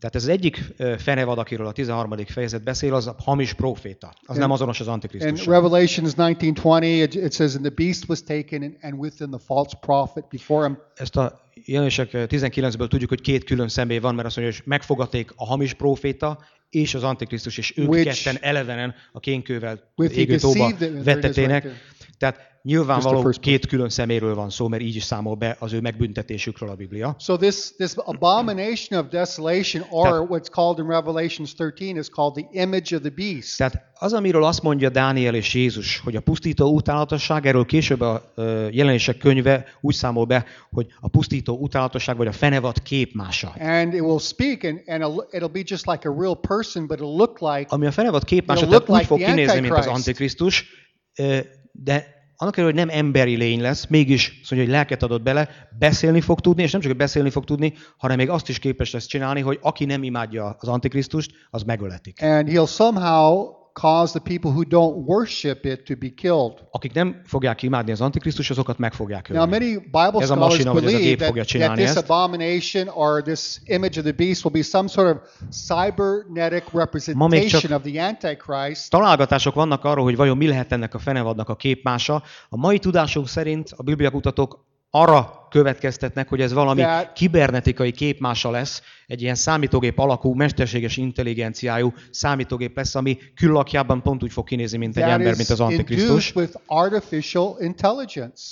Tehát ez az egyik fenevad, akiről a 13. fejezet beszél, az a hamis próféta. Az In- nem azonos az In Antikrisztus. Revelations 19:20, it, it says, "And the beast was taken, and, and with him the false prophet before him." Ezt a jelenések 19-ből tudjuk, hogy két külön személy van, mert azt mondja, hogy megfogaték a hamis próféta és az Antikrisztus, és ők Which- ketten elevenen a kénkővel égő tóba vettetének. Tehát nyilvánvaló két külön szeméről van szó, mert így is számol be az ő megbüntetésükről a Biblia. So this this abomination of desolation, or what's called in Revelations 13, is called the image of the beast. Tehát az, amiről azt mondja Dániel és Jézus, hogy a pusztító utálatosság, erről később a ö, jelenések könyve úgy számol be, hogy a pusztító utálatosság vagy a fenevad képmása. And it will speak, and, and it'll, be just like a real person, but it'll look like Ami a fenevad képmása, tehát look úgy like fog kinézni, mint az. Antikrisztus, de annak ellenére, hogy nem emberi lény lesz, mégis azt mondja, hogy lelket adott bele, beszélni fog tudni, és nem csak, hogy beszélni fog tudni, hanem még azt is képes lesz csinálni, hogy aki nem imádja az Antikrisztust, az megöletik. and he'll somehow cause the people who don't worship it to be killed. Akik nem fogják imádni az Antikrisztus, azokat meg fogják Now, ölni. many Bible Ez a masina, vagy ez a believe gép that, fogja that csinálni this abomination or this image of the beast will be some sort of cybernetic representation of the Antichrist Találgatások vannak arról, hogy vajon mi lehet ennek a fenevadnak a képmása. A mai tudásunk szerint a bibliakutatók arra következtetnek, hogy ez valami Tehát- kibernetikai képmása lesz, egy ilyen számítógép alakú, mesterséges intelligenciájú számítógép lesz, ami küllakjában pont úgy fog kinézni, mint egy that ember, mint az Antikrisztus,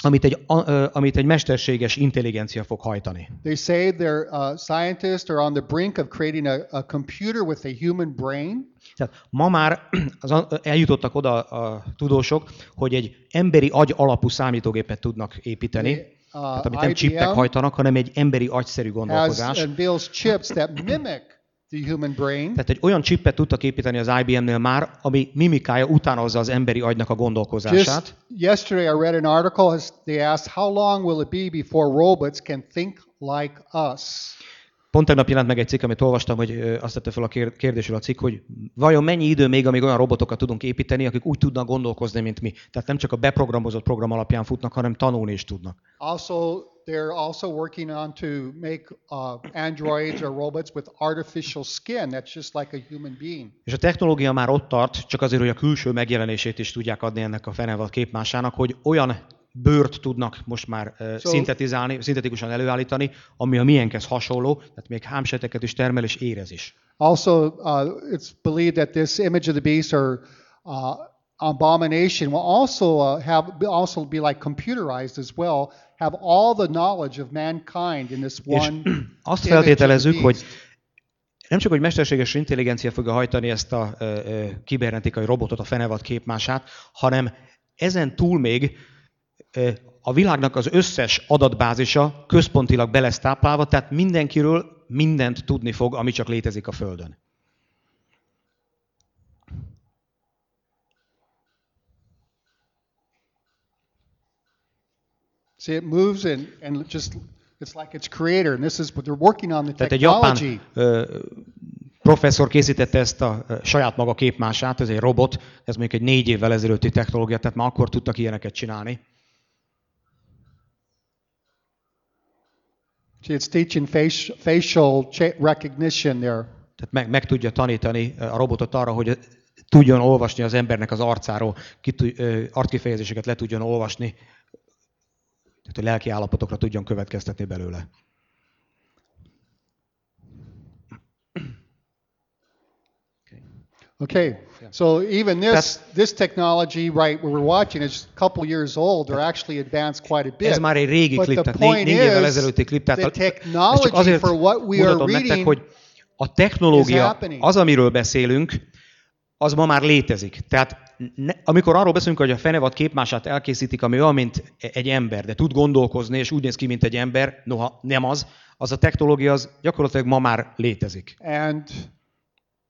amit egy, ö, amit egy mesterséges intelligencia fog hajtani. They say their uh, scientists are on the brink of creating a, a computer with a human brain Tehát ma már [clears throat] az, eljutottak oda a tudósok, hogy egy emberi agy alapú számítógépet tudnak építeni, uh, tehát amit nem csipek hajtanak, hanem egy emberi agyszerű gondolkozás, mimic the human brain. Tehát egy olyan csippet tudtak építeni az IBM-nél már, ami mimikája utánozza az emberi agynak a gondolkozását. Just yesterday, I read an article. as They asked, "How long will it be before robots can think like us?" Pont tegnap jelent meg egy cikk, amit olvastam, hogy azt tette fel a kér- kérdésről a cikk, hogy vajon mennyi idő még, amíg olyan robotokat tudunk építeni, akik úgy tudnak gondolkozni, mint mi. Tehát nem csak a beprogramozott program alapján futnak, hanem tanulni is tudnak. Also, they're also working on to make uh, androids or robots with artificial skin that's just like a human being. És a technológia már ott tart, csak azért, hogy a külső megjelenését is tudják adni ennek a fenevad képmásának, hogy olyan bőrt tudnak most már So- szintetizálni, szintetikusan előállítani, ami a miénkhez hasonló, tehát még hámseteket is termel és érez is. Also, uh, it's believed that this image of the beast or uh, abomination will also uh, have also be like computerized as well, have all the knowledge of mankind in this És one. [clears throat] azt of the feltételezzük, hogy nem csak, hogy mesterséges intelligencia fogja hajtani ezt a ö, ö, kibernetikai robotot, a fenevad képmását, hanem ezen túl még a világnak az összes adatbázisa központilag be lesz táplálva, tehát mindenkiről mindent tudni fog, ami csak létezik a Földön. See, it moves and, and just it's like its creator, and this is what they're working on the Tehát egy japán technology. ö, professzor készítette ezt a ö, saját maga képmását, ez egy robot, ez mondjuk egy négy évvel ezelőtti technológia, tehát már akkor tudtak ilyeneket csinálni. See, it's teaching facial recognition there. Tehát meg, meg tudja tanítani a robotot arra, hogy tudjon olvasni az embernek az arcáról, arckifejezéseket le tudjon olvasni, tehát hogy lelki állapotokra tudjon következtetni belőle. Okay, so even this this technology, right, we we're watching is a couple years old. They're actually advanced quite a bit. Ez már egy régi klip, tehát négy, négy évvel ezelőtti klip. Tehát the csak technology azért for what we are mutatom nektek, reading hogy a technológia, az, amiről beszélünk, az ma már létezik. Tehát ne, amikor arról beszélünk, hogy a fenevad képmását elkészítik, ami olyan, mint egy ember, de tud gondolkozni, és úgy néz ki, mint egy ember, noha nem az, az a technológia az gyakorlatilag ma már létezik. And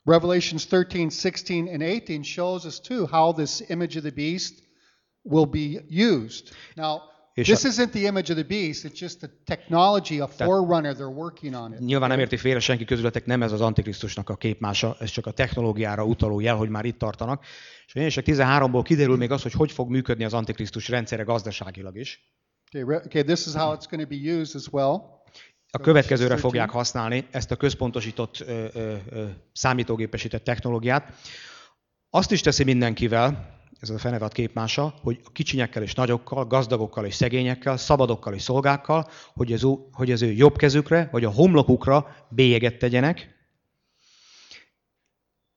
Revelations 13, 16, and 18 shows us too how this image of the beast will be used. Now, this a- isn't the image of the beast, it's just the technology, a forerunner, they're working on it. Nyilván nem érti félre senki közületek, nem ez az Antikrisztusnak a képmása, ez csak a technológiára utaló jel, hogy már itt tartanak. És a Jelenések 13-ból kiderül még az, hogy hogy fog működni az Antikrisztus rendszere gazdaságilag is. Okay, okay, this is how it's going to be used as well. A következőre fogják használni ezt a központosított, ö, ö, ö, számítógépesített technológiát. Azt is teszi mindenkivel, ez a fenevad képmása, hogy a kicsinyekkel és nagyokkal, gazdagokkal és szegényekkel, szabadokkal és szolgákkal, hogy az, ő, hogy az ő jobb kezükre, vagy a homlokukra bélyeget tegyenek,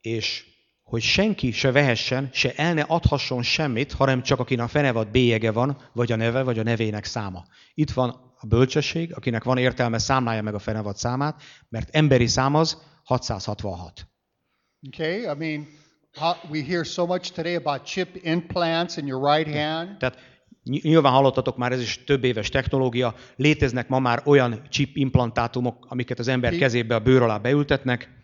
és hogy senki se vehessen, se el ne adhasson semmit, hanem csak akin a fenevad bélyege van, vagy a neve, vagy a nevének száma. Itt van a bölcsesség, akinek van értelme, számlálja meg a fenevad számát, mert emberi szám az 666. Okay, I mean, we hear so much today about chip implants in your right hand. Tehát ny- nyilván hallottatok már, ez is több éves technológia, léteznek ma már olyan chip implantátumok, amiket az ember kezébe a bőr alá beültetnek.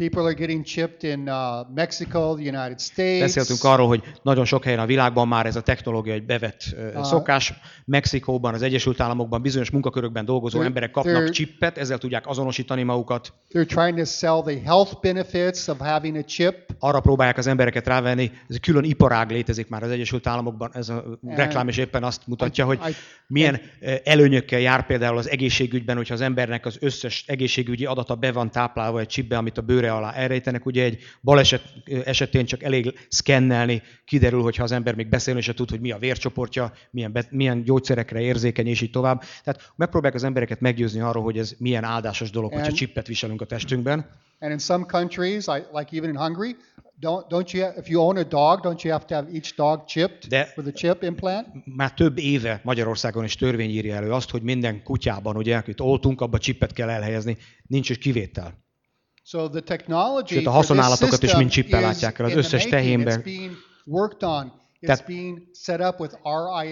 People are getting chipped in uh, Mexico, the United States. Beszéltünk arról, hogy nagyon sok helyen a világban már ez a technológia egy bevett Ah. szokás. Mexikóban, az Egyesült Államokban bizonyos munkakörökben dolgozó emberek kapnak csippet, ezzel tudják azonosítani magukat. They're trying to sell the health benefits of having a chip. Arra próbálják az embereket rávenni, ez külön iparág létezik már az Egyesült Államokban, ez a reklám is éppen azt mutatja, I- hogy I- milyen ö, előnyökkel jár például az egészségügyben, hogyha az embernek az összes egészségügyi adata be van táplálva egy chipbe, amit a bőre alá elrejtenek. Ugye egy baleset esetén csak elég szkennelni, kiderül, hogyha az ember még beszélni se tud, hogy mi a vércsoportja, milyen, be, milyen gyógyszerekre érzékeny, és így tovább. Tehát megpróbálják az embereket meggyőzni arról, hogy ez milyen áldásos dolog, hogyha And- csippet viselünk a testünkben. And in some countries, like even in Hungary, don't don't you if you own a dog, don't you have to have each dog chipped De- with a chip implant? már több éve Magyarországon is törvény írja elő azt, hogy minden kutyában, ugye, akit oltunk, abba csippet kell elhelyezni, nincs is kivétel. So the technology Sőt, a haszonállatokat is mind csippel látják el, az összes tehénben. RIFD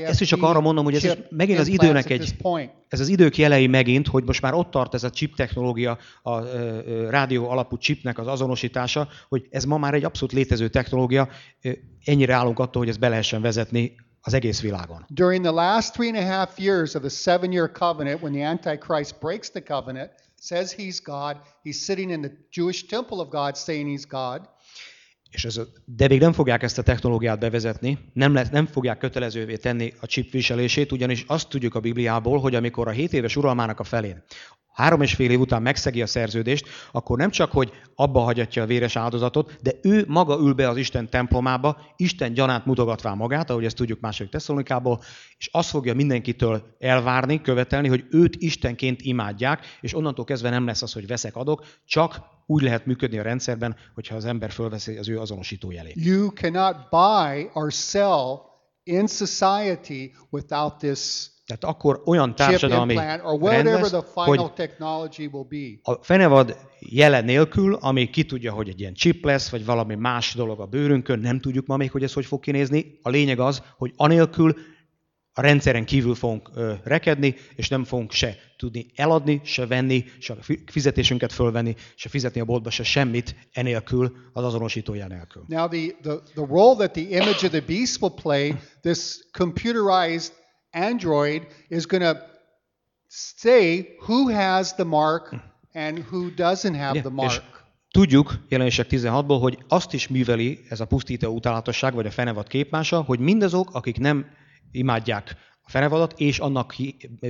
Ezt is csak arra mondom, hogy ez is megint az időnek egy, ez az idők jelei megint, hogy most már ott tart ez a chip technológia, a ö, ö, rádió alapú chipnek az azonosítása, hogy ez ma már egy abszolút létező technológia, ennyire állunk attól, hogy ezt be lehessen vezetni az egész világon. During the last three and a half years of the seven year covenant, when the Antichrist breaks the covenant, says he's God, he's sitting in the Jewish temple of God saying he's God. És ez, a- de még nem fogják ezt a technológiát bevezetni, nem, lesz, nem fogják kötelezővé tenni a chip viselését, ugyanis azt tudjuk a Bibliából, hogy amikor a 7 éves uralmának a felén három és fél év után megszegi a szerződést, akkor nem csak, hogy abba hagyatja a véres áldozatot, de ő maga ül be az Isten templomába, Isten gyanát mutogatván magát, ahogy ezt tudjuk második Tesszalonikából, és azt fogja mindenkitől elvárni, követelni, hogy őt Istenként imádják, és onnantól kezdve nem lesz az, hogy veszek, adok, csak úgy lehet működni a rendszerben, hogyha az ember fölveszi az ő azonosító jelét. You cannot buy or sell in society without this Tehát akkor olyan társadalmi implant or rend whatever lesz, the hogy a fenevad jele nélkül, ami ki tudja, hogy egy ilyen chip lesz, vagy valami más dolog a bőrünkön, nem tudjuk ma még, hogy ez hogy fog kinézni. A lényeg az, hogy anélkül a rendszeren kívül fogunk ö, rekedni, és nem fogunk se tudni eladni, se venni, se a fi- fizetésünket fölvenni, se fizetni a boltba, se semmit enélkül, az azonosító jel nélkül. Now, the, the, the role that the image of the beast will play, this computerized android is going to say who has the mark and who doesn't have the? És mark. tudjuk jelenések 16-ból, hogy azt is műveli ez a pusztító utálatosság, vagy a fenevad képmása, hogy mindazok, akik nem imádják a fenevadat, és annak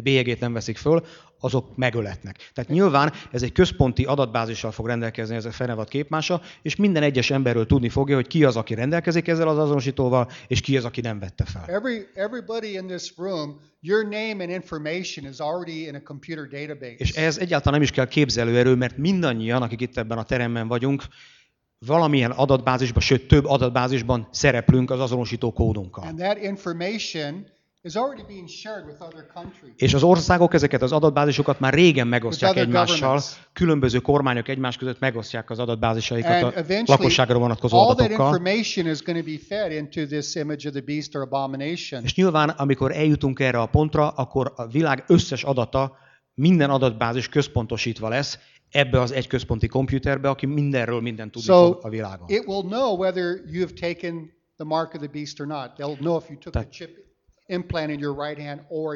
bélyegét nem veszik föl, azok megöletnek. Tehát nyilván ez egy központi adatbázissal fog rendelkezni ez a fenevad képmása, és minden egyes emberről tudni fogja, hogy ki az, aki rendelkezik ezzel az azonosítóval, és ki az, aki nem vette fel. Every, everybody in this room, your name and information is already in a computer database. És ez egyáltalán nem is kell képzelőerő, mert mindannyian, akik itt ebben a teremben vagyunk, valamilyen adatbázisban, sőt több adatbázisban szereplünk az azonosító kódunkkal. And that information És az országok ezeket az adatbázisokat már régen megosztják egymással, különböző kormányok egymás között megosztják az adatbázisaikat a lakosságra vonatkozó adatokkal. the. És nyilván, amikor eljutunk erre a pontra, akkor a világ összes adata, minden adatbázis központosítva lesz ebbe az egy központi komputerbe, aki mindenről mindent tudni So fog a világon. it will know whether you have taken the mark of the beast or not. They'll know if you took the Tehát- chip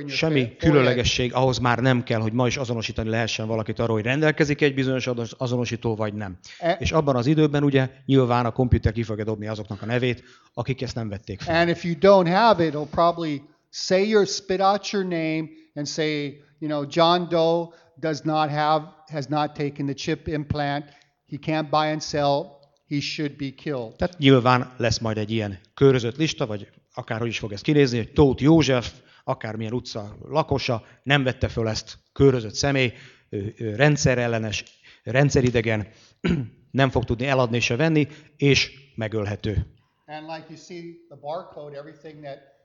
Semmi különlegesség ahhoz már nem kell, hogy ma is azonosítani lehessen valakit arról, hogy rendelkezik egy bizonyos azonos- azonosító, vagy nem. E- És abban az időben ugye nyilván a komputer ki fogja dobni azoknak a nevét, akik ezt nem vették fel. And if you don't have it, it'll probably say your spit out your name and say, you know, John Doe does not have has not taken the chip implant. He can't buy and sell. He should be killed. Tehát nyilván lesz majd egy ilyen körözött lista, vagy akárhogy is fog ez kinézni, hogy Tóth József, akármilyen utca lakosa, nem vette föl ezt körözött személy, ő, ő rendszerellenes, rendszeridegen, [clears throat] nem fog tudni eladni se venni, és megölhető. And like you see the barcode, everything that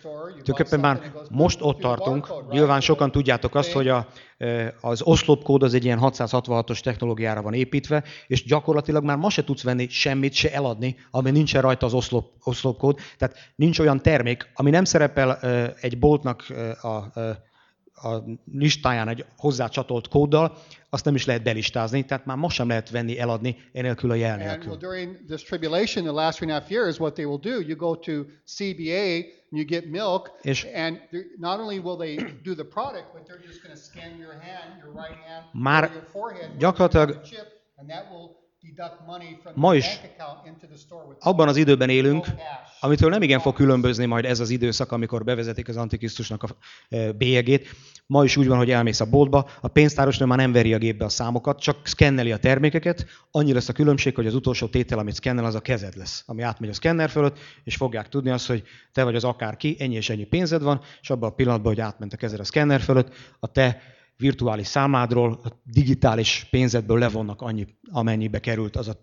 Tulajdonképpen már most ott tartunk. Nyilván sokan tudjátok azt, hogy a, az oszlopkód az egy ilyen 666-os technológiára van építve, és gyakorlatilag már ma se tudsz venni semmit, se eladni, ami nincsen rajta az oszlop, oszlopkód. Tehát nincs olyan termék, ami nem szerepel egy boltnak a, e, a listáján egy hozzá csatolt kóddal, azt nem is lehet belistázni, tehát már most sem lehet venni, eladni enélkül a jel And well, nélkül. during this tribulation, the last three and a half years, what they will do, you go to CBA you get milk, És- and not only will they [coughs] do the product, but they're just going to scan your hand, your right hand, Már your forehead, gyakorlatilag chip, and that will Ma is Abban az időben élünk, amitől nem igen fog különbözni majd ez az időszak, amikor bevezetik az Antikrisztusnak a e, bélyegét. Ma is úgy van, hogy elmész a boltba, a pénztárosnő már nem veri a gépbe a számokat, csak szkenneli a termékeket. Annyi lesz a különbség, hogy az utolsó tétel, amit szkennel, az a kezed lesz, ami átmegy a szkenner fölött, és fogják tudni azt, hogy te vagy az akárki, ennyi és ennyi pénzed van, és abban a pillanatban, hogy átment a kezed a szkenner fölött, a te virtuális számládról, a digitális pénzedből levonnak annyi, amennyibe került az a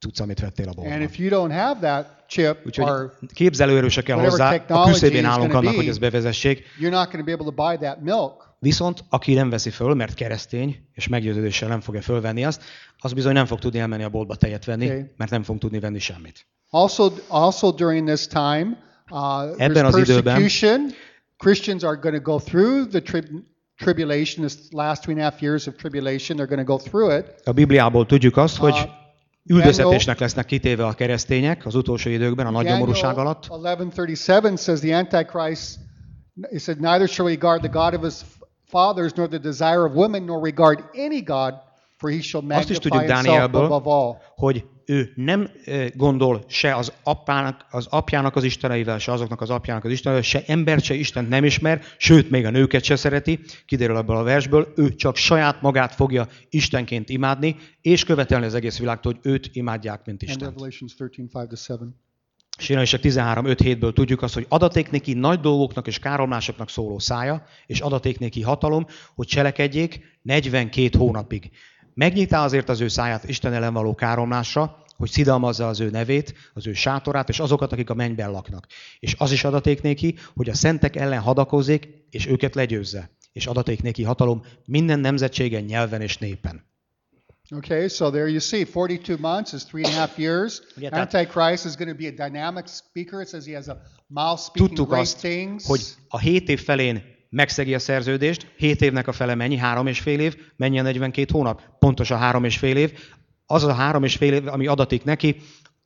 cucc, amit vettél a boltban. And if you don't have that chip, Úgyhogy or képzelőerő se kell hozzá, a küszöbén állunk annak, be, hogy ezt bevezessék. you're not going to be able to buy that milk. Viszont aki nem veszi föl, mert keresztény, és meggyőződéssel nem fogja fölvenni azt, az bizony nem fog tudni elmenni a boltba tejet venni, Oké. mert nem fog tudni venni semmit. Also, also during this time, Uh, Ebben az időben-. Christians are going to go through the trib- tribulation, this last three and a half years of tribulation. They're going to go through it. A Bibliából tudjuk azt, hogy üldöztetésnek lesznek kitéve a keresztények az utolsó időkben, a nagy nyomorúság alatt. Daniel 11:37 says the Antichrist. He said, "Neither shall regard the God of his fathers, nor the desire of women, nor regard any god, for he shall Azt is magnify tudjuk himself Dánielből, above all." hogy ő nem gondol se az apának, az apjának az isteneivel, se azoknak az apjának az isteneivel, se embert, se Istent nem ismer, sőt, még a nőket se szereti, kiderül ebből a versből, ő csak saját magát fogja Istenként imádni, és követelni az egész világtól, hogy őt imádják, mint Isten. Revelations 13:5-7. És Jelenések 13.5-7-ből tudjuk azt, hogy adaték neki nagy dolgoknak és káromlásoknak szóló szája, és adaték neki hatalom, hogy cselekedjék 42 hónapig. Megnyitá azért az ő száját Isten ellen való káromlásra, hogy szidalmazza az ő nevét, az ő sátorát, és azokat, akik a mennyben laknak. És az is adaték néki, hogy a szentek ellen hadakozzék, és őket legyőzze. És adaték néki hatalom minden nemzetségen, nyelven és népen. Okay, so there you see, 42 months is three and a half years. Antichrist is going to be a dynamic speaker. It says he has a mouth speaking Tudtuk great azt, things. hogy a 7 év felén megszegi a szerződést, 7 évnek a fele mennyi? Három és fél év, mennyi a 42 hónap? Pontos a három és fél év. Az a három és fél év, ami adatik neki,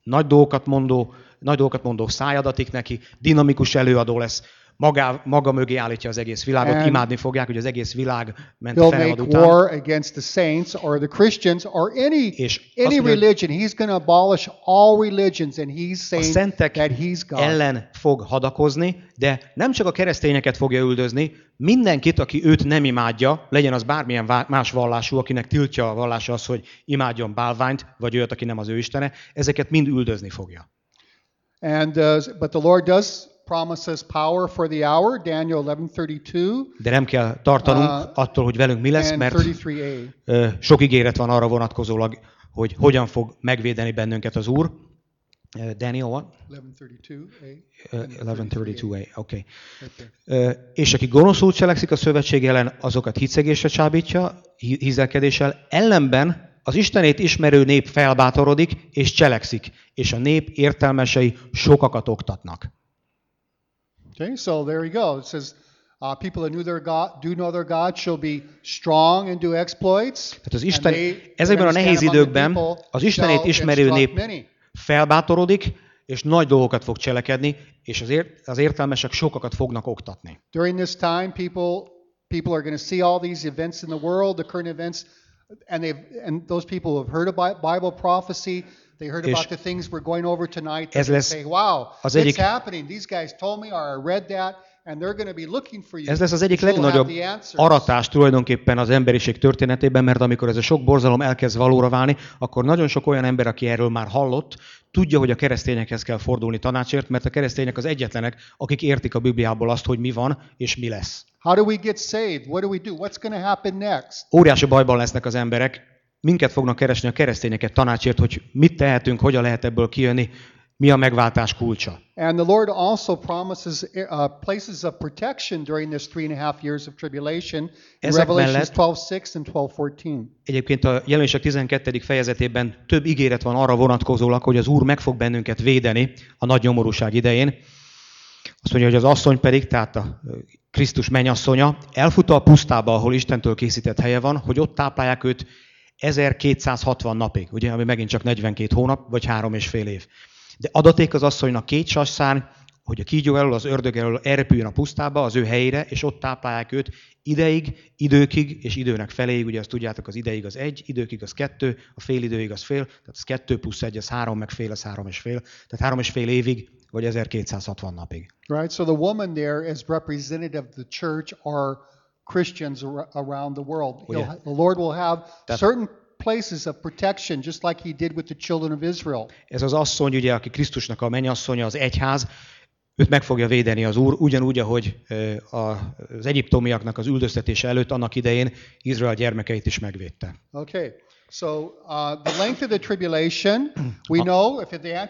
nagy dolgokat mondó, nagy dolgokat mondó száj adatik neki, dinamikus előadó lesz, maga, maga mögé állítja az egész világot, And- imádni fogják, hogy az egész világ ment He'll felad make után. war against the saints or the Christians or any És any mondja, religion. He's going to abolish all religions, and he's a saying szentek that he's God. ellen fog hadakozni, de nem csak a keresztényeket fogja üldözni, mindenkit, aki őt nem imádja, legyen az bármilyen más vallású, akinek tiltja a vallása az, hogy imádjon bálványt, vagy olyat, aki nem az ő istene, ezeket mind üldözni fogja. And uh, but the Lord does promise us power for the hour. Daniel 11:32 De nem kell tartanunk Ah, attól, hogy velünk mi lesz, mert 33a. ö, sok ígéret van arra vonatkozólag, hogy hogyan fog megvédeni bennünket az Úr. Daniel, what? 11:32a. Ö, and 1132a, oké. Okay. És aki gonoszul cselekszik a szövetség ellen, azokat hicegésre csábítja, hízelkedéssel, ellenben az Istenét ismerő nép felbátorodik és cselekszik, és a nép értelmesei sokakat oktatnak. Okay, so there you go. It says, uh, people that knew their God, do know their God shall be strong and do exploits. Tehát az Isten, ezekben a nehéz időkben az Istenét ismerő nép felbátorodik, és nagy dolgokat fog cselekedni, és az, ért, az értelmesek sokakat fognak oktatni. During this time, people people are going to see all these events in the world, the current events, and and those people who have heard about Bible prophecy. They heard about the things we're going over tonight. ez lesz say, "Wow, az it's egyik- happening. These guys told me, or I read that, and they're going to be looking for you. Ez lesz az egyik legnagyobb the answers." aratás tulajdonképpen az emberiség történetében, mert amikor ez a sok borzalom elkezd valóra válni, akkor nagyon sok olyan ember, aki erről már hallott, tudja, hogy a keresztényekhez kell fordulni tanácsért, mert a keresztények az egyetlenek, akik értik a Bibliából azt, hogy mi van és mi lesz. How do we get saved? What do we do? What's going to happen next? Óriási bajban lesznek az emberek, minket fognak keresni a keresztényeket tanácsért, hogy mit tehetünk, hogyan lehet ebből kijönni, mi a megváltás kulcsa. And the Lord also promises uh, places of protection during this three and a half years of tribulation in Revelations mellett- 12:6 and 12:14. Egyébként a jelenések 12. fejezetében több ígéret van arra vonatkozólag, hogy az Úr meg fog bennünket védeni a nagy nyomorúság idején. Azt mondja, hogy az asszony pedig, tehát a Krisztus mennyasszonya, elfut a pusztába, ahol Istentől készített helye van, hogy ott táplálják őt 1260 napig, ugye, ami megint csak 42 hónap, vagy három és fél év. De adaték az asszonynak két sasszárny, hogy a kígyó elől, az ördög elől elrepüljön a pusztába, az ő helyére, és ott táplálják őt ideig, időkig, és időnek feléig, ugye azt tudjátok, az ideig az egy, időkig az kettő, a fél időig az fél, tehát az kettő plusz egy, az három, meg fél, az három és fél, tehát három és fél évig, vagy 1260 napig. Right? So the woman there is representative of the church or Christians ar- around the world. Oh, yeah. The Lord will have That- certain places of protection, just like He did with the children of Israel. Ez az asszony, ugye, aki Krisztusnak a mennyasszonya, az egyház, őt meg fogja védeni az Úr, ugyanúgy, ahogy az egyiptomiaknak az üldöztetése előtt annak idején Izrael gyermekeit is megvédte. Okay. So uh, the length of the tribulation, we know if the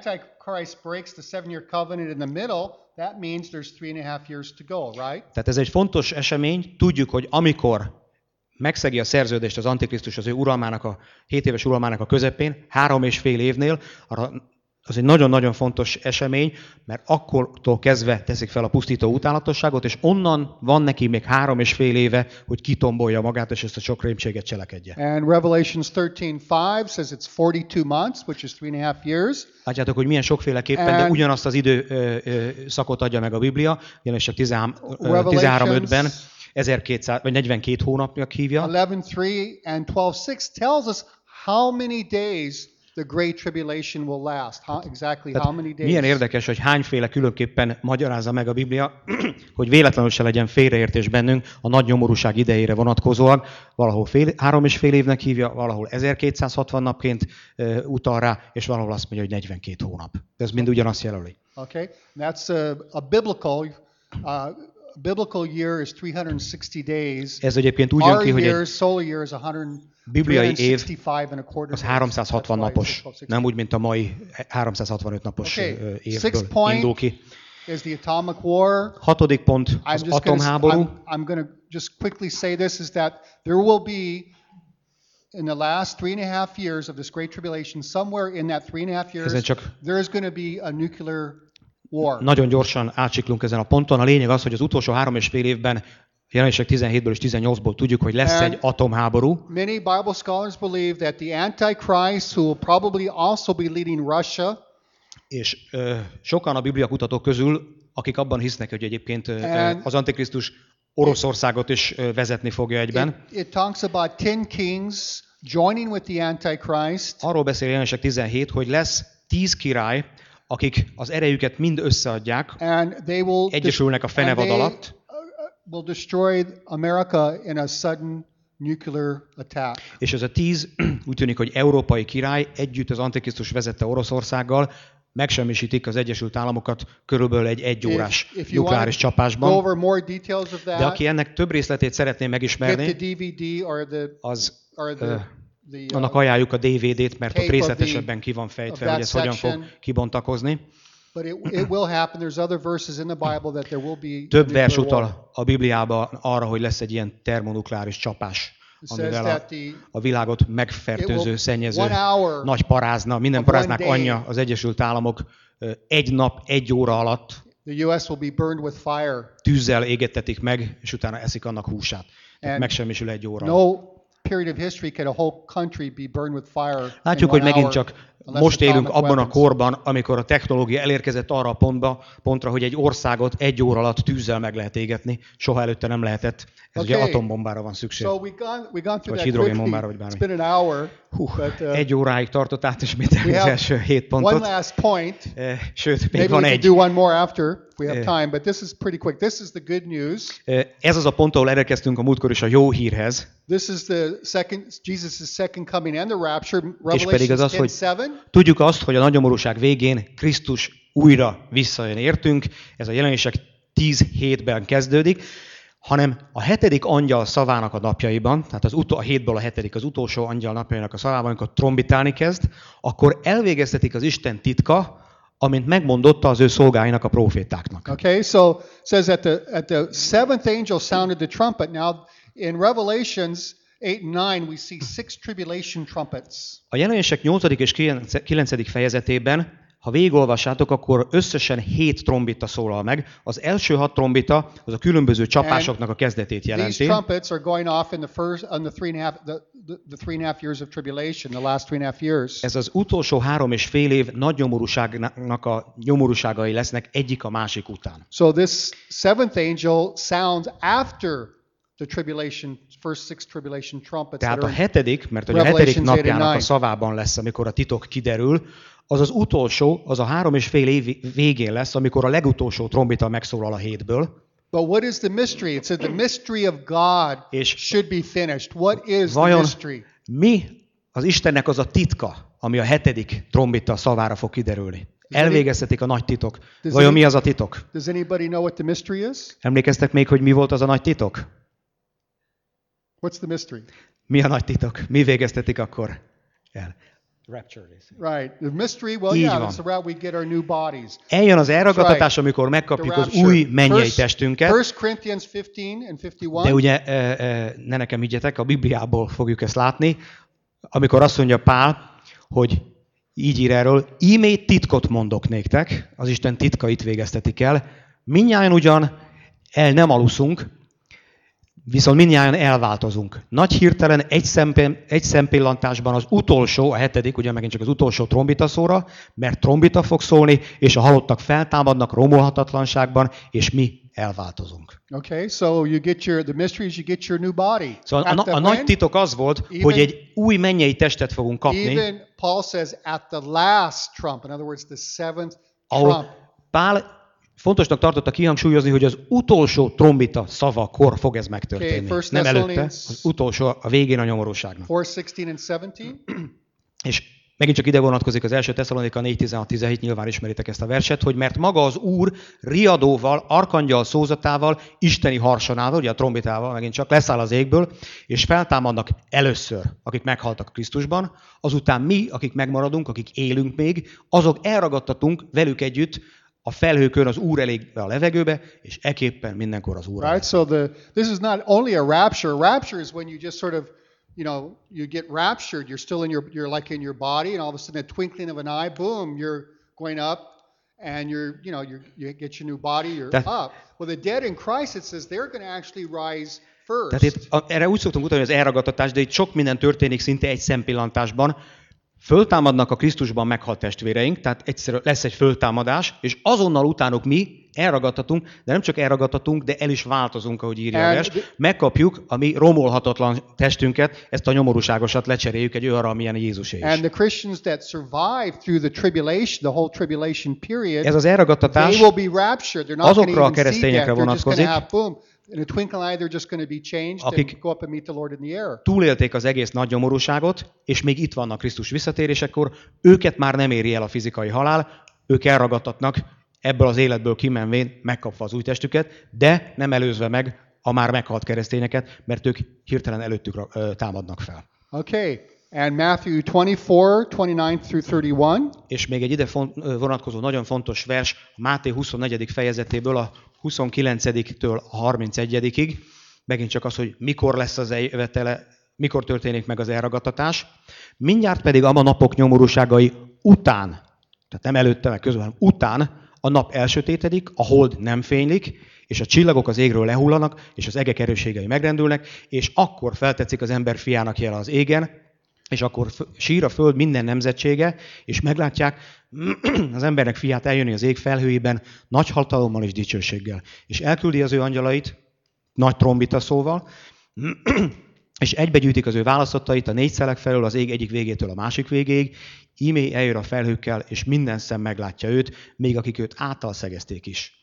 Antichrist breaks the seven-year covenant in the middle, that means there's three and a half years to go, right? Tehát ez egy fontos esemény, tudjuk, hogy amikor megszegi a szerződést az Antikrisztus az ő uralmának, a 7 éves uralmának a közepén, három és fél évnél, arra az egy nagyon-nagyon fontos esemény, mert akkortól kezdve teszik fel a pusztító utálatosságot, és onnan van neki még három és fél éve, hogy kitombolja magát, és ezt a sok rémséget cselekedje. And Revelations 13:5 says it's 42 months, which is three and a half years. Látjátok, hogy milyen sokféleképpen, de And- ugyanazt az idő ö, ö, szakot adja meg a Biblia, jelenleg csak 13 ö, Revelations- 13.5-ben, 1200, vagy 42 hónapnak hívja. 11:3 and 12:6 tells us how many days the great tribulation will last. How, exactly how many days? Milyen érdekes, hogy hányféle különképpen magyarázza meg a Biblia, [clears throat] hogy véletlenül se legyen félreértés bennünk a nagy nyomorúság idejére vonatkozóan. Valahol fél, három és fél évnek hívja, valahol 1260 napként ö, utal rá, és valahol azt mondja, hogy 42 hónap. Ez mind ugyanazt jelöli. Okay, that's a, a biblical. Uh, biblical year is 360 days. Ez egyébként úgy jön ki, hogy year, egy solar year is 100, Bibliai év 365 and a quarter az days. 360 That's why it's napos, 1260. nem úgy, mint a mai 365 napos évből indul ki. Is the atomic war. Hatodik pont az gonna, atomháború. I'm, I'm going to just quickly say this is that there will be in the last three and a half years of this great tribulation, somewhere in that three and a half years, there is going to be a nuclear war. Nagyon gyorsan átsiklunk ezen a ponton. A lényeg az, hogy az utolsó három és fél évben, jelenések 17-ből és 18-ból tudjuk, hogy lesz And- egy atomháború, Many Bible scholars believe that the Antichrist, who will probably also be leading Russia, és ö, sokan a Biblia kutatók közül, akik abban hisznek, hogy egyébként ö, az Antikrisztus Oroszországot is ö, vezetni fogja egyben. it, it talks about ten kings joining with the Antichrist, Arról beszél jelenések 17, hogy lesz tíz király, akik az erejüket mind összeadják, and they will egyesülnek a fenevad alatt, will destroy America in a sudden nuclear attack. és ez a tíz [clears throat] úgy tűnik, hogy európai király együtt az Antikrisztus vezette Oroszországgal megsemmisítik az Egyesült Államokat körülbelül egy egyórás nukleáris csapásban. of De that, aki ennek több részletét szeretné megismerni, DVD or the az the, annak uh, ajánljuk a DVD-t, mert ott részletesebben ki van fejtve, that hogy ez hogyan fog kibontakozni. But it, it will happen. There's other verses in the Bible that there will be Több vers utal a Bibliában arra, hogy lesz egy ilyen termonukleáris csapás, amivel a, a világot megfertőző, szennyező, nagy parázna, minden day. anyja az Egyesült Államok egy nap, egy óra alatt the U.S. will be burned with fire. tűzzel égettetik meg, és utána eszik annak húsát. Tehát megsemmisül egy óra. No period of history can a whole country be burned with fire. Látjuk, hogy megint hour, csak most élünk abban a korban, amikor a technológia elérkezett arra a pontba, pontra, hogy egy országot egy óra alatt tűzzel meg lehet égetni. Soha előtte nem lehetett. Ez ugye Okay. atombomvára van szükség. So we gone we gone Vagy hidrogénbombára, vagy It's bármi. been an hour. Hú, but, uh, egy óráig tartott átismételni we az have első hét One pontot. last point. Eh, Sőt, még Maybe van egy. do one more after if we have Yeah. time, but this is pretty quick. This is the good news. Eh, Ez az a pont, ahol elérkeztünk a múltkor is a jó hírhez, This is the second Jesus' second coming and the rapture. pedig az Revelation az, hogy 10:7. Tudjuk azt, hogy a nagyomorúság végén Krisztus újra visszajön értünk, ez a jelenések 10 hétben kezdődik, hanem a hetedik angyal szavának a napjaiban, tehát az utol, a hétből a hetedik, az utolsó angyal napjainak a szavában, amikor trombitálni kezd, akkor elvégeztetik az Isten titka, amint megmondotta az ő szolgáinak, a profétáknak. Okay, so says at the at the seventh angel sounded the trumpet. Now in Revelations 8 and 9, we see six tribulation trumpets. A jelenések 8. és 9. fejezetében, ha végigolvassátok, akkor összesen hét trombita szólal meg. Az első hat trombita az a különböző csapásoknak a kezdetét These jelenti. trumpets are going off in the first on the three and a half the three and a half years of tribulation, the last three and a half years. Ez az utolsó három és fél év nagy nyomorúságnak a nyomorúságai lesznek egyik a másik után. So this seventh angel sounds after the tribulation, Tehát a hetedik, mert hogy a hetedik napjának a 89. szavában lesz, amikor a titok kiderül, az az utolsó, az a három és fél év végén lesz, amikor a legutolsó trombita megszólal a hétből. But what is the mystery? It said the mystery of God És should be finished. What is the mystery? mi az Istennek az a titka, ami a hetedik trombita szavára fog kiderülni? Elvégeztetik a nagy titok. Vajon mi az a titok? Emlékeztek még, hogy mi volt az a nagy titok? What's the mystery? Mi a nagy titok? Mi végeztetik akkor el? Rapture. Right. The mystery, well, Így yeah, van. that's the route we get our new bodies. Eljön az elragadtatás, amikor megkapjuk az új mennyei First- testünket. 1 Corinthians 15 and 51. De ugye, e, e, ne nekem higgyetek, a Bibliából fogjuk ezt látni, amikor azt mondja Pál, hogy így ír erről, ímét titkot mondok néktek, az Isten titkait végeztetik el, minnyáján ugyan el nem aluszunk, viszont minnyáján elváltozunk. Nagy hirtelen egy, szempén, egy szempillantásban az utolsó, a hetedik, ugye megint csak az utolsó trombita szóra, mert trombita fog szólni, és a halottak feltámadnak romolhatatlanságban, és mi elváltozunk. Okay, so you get your the mystery is you get your new body. Szóval a, At a, nagy titok az volt, Even- hogy egy új mennyei testet fogunk kapni, Even Paul says at the last trump, in other words, the seventh trump. Pál fontosnak tartotta kihangsúlyozni, hogy az utolsó trombita szavakor fog ez megtörténni. Okay, Nem előtte, az utolsó, a végén a nyomorúságnak. 4:16 and 17. [clears throat] És megint csak ide vonatkozik az első Tesszalonika 4.16-17, nyilván ismeritek ezt a verset, hogy mert maga az Úr riadóval, arkangyal szózatával, isteni harsonával, ugye a trombitával megint csak leszáll az égből, és feltámadnak először, akik meghaltak Krisztusban, azután mi, akik megmaradunk, akik élünk még, azok elragadtatunk velük együtt a felhőkön az Úr elég a levegőbe, és eképpen mindenkor az Úr. Right? So the this is not only a rapture. Rapture is when you just sort of, you know, you get raptured. You're still in your you're like in your body, and all of a sudden, a twinkling of an eye, boom, you're going up, and you're you know you you get your new body, you're That- up. Well, the dead in Christ, it says they're going to actually rise first. Tehát itt, erre úgy szoktunk utalni, hogy az elragadtatás, de itt sok minden történik szinte egy szempillantásban. Föltámadnak a Krisztusban meghalt testvéreink, tehát egyszer lesz egy föltámadás, és azonnal utánuk mi elragadtatunk, de nem csak elragadtatunk, de el is változunk, ahogy írja a vers. the- Megkapjuk a mi romolhatatlan testünket, ezt a nyomorúságosat lecseréljük egy olyanra, amilyen Jézusé is. and the Christians that survive through the tribulation, the whole tribulation period, Ez az elragadtatás azokra a keresztényekre vonatkozik. In a twinkling eye, they're just going to be changed Akik- and go up and meet the Lord in the air. túlélték az egész nagy nyomorúságot, és még itt vannak Krisztus visszatérésekor, őket már nem éri el a fizikai halál, ők elragadtatnak ebből az életből kimenvén, megkapva az új testüket, de nem előzve meg a már meghalt keresztényeket, mert ők hirtelen előttük támadnak fel. Okay, and Matthew 24, 29 through 31. És még egy ide vonatkozó nagyon fontos vers, Máté 24. fejezetéből a 29-től a 31-ig, megint csak az, hogy mikor lesz az eljövetele, mikor történik meg az elragadtatás. Mindjárt pedig a napok nyomorúságai után, tehát nem előtte, meg közben, után a nap elsötétedik, a hold nem fénylik, és a csillagok az égről lehullanak, és az egek erősségei megrendülnek, és akkor feltetszik az ember fiának jele az égen, és akkor sír a föld minden nemzetsége, és meglátják [clears throat] az embernek fiát eljönni az ég felhőjében nagy hatalommal és dicsőséggel. És elküldi az ő angyalait, nagy trombita szóval, [clears throat] és egybegyűjtik az ő választottait a négy szelek felől az ég egyik végétől a másik végéig, ímé eljön a felhőkkel, és minden szem meglátja őt, még akik őt által szegezték is.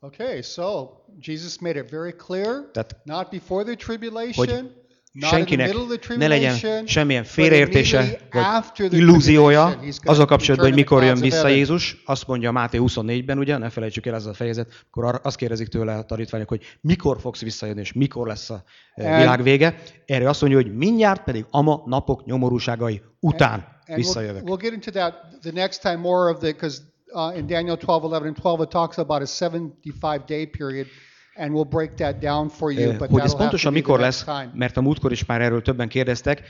Okay, so Jesus made it very clear, Tehát not before the tribulation, the senkinek ne legyen semmilyen félreértése, vagy illúziója azzal kapcsolatban, hogy mikor jön vissza. Jézus. Azt mondja Máté 24-ben, ugye, ne felejtsük el ez a fejezet, akkor azt kérdezik tőle a tanítványok, hogy mikor fogsz visszajönni, és mikor lesz a And- világ vége. Erre azt mondja, hogy mindjárt pedig ama napok nyomorúságai után we'll, visszajövök. we'll get into that the next time more of the because uh, in Daniel 12, 11, and 12 it talks about a 75 day period, and we'll break that down for you. Eh, But hogy ez pontosan mikor lesz, mert a múltkor is már erről többen kérdeztek.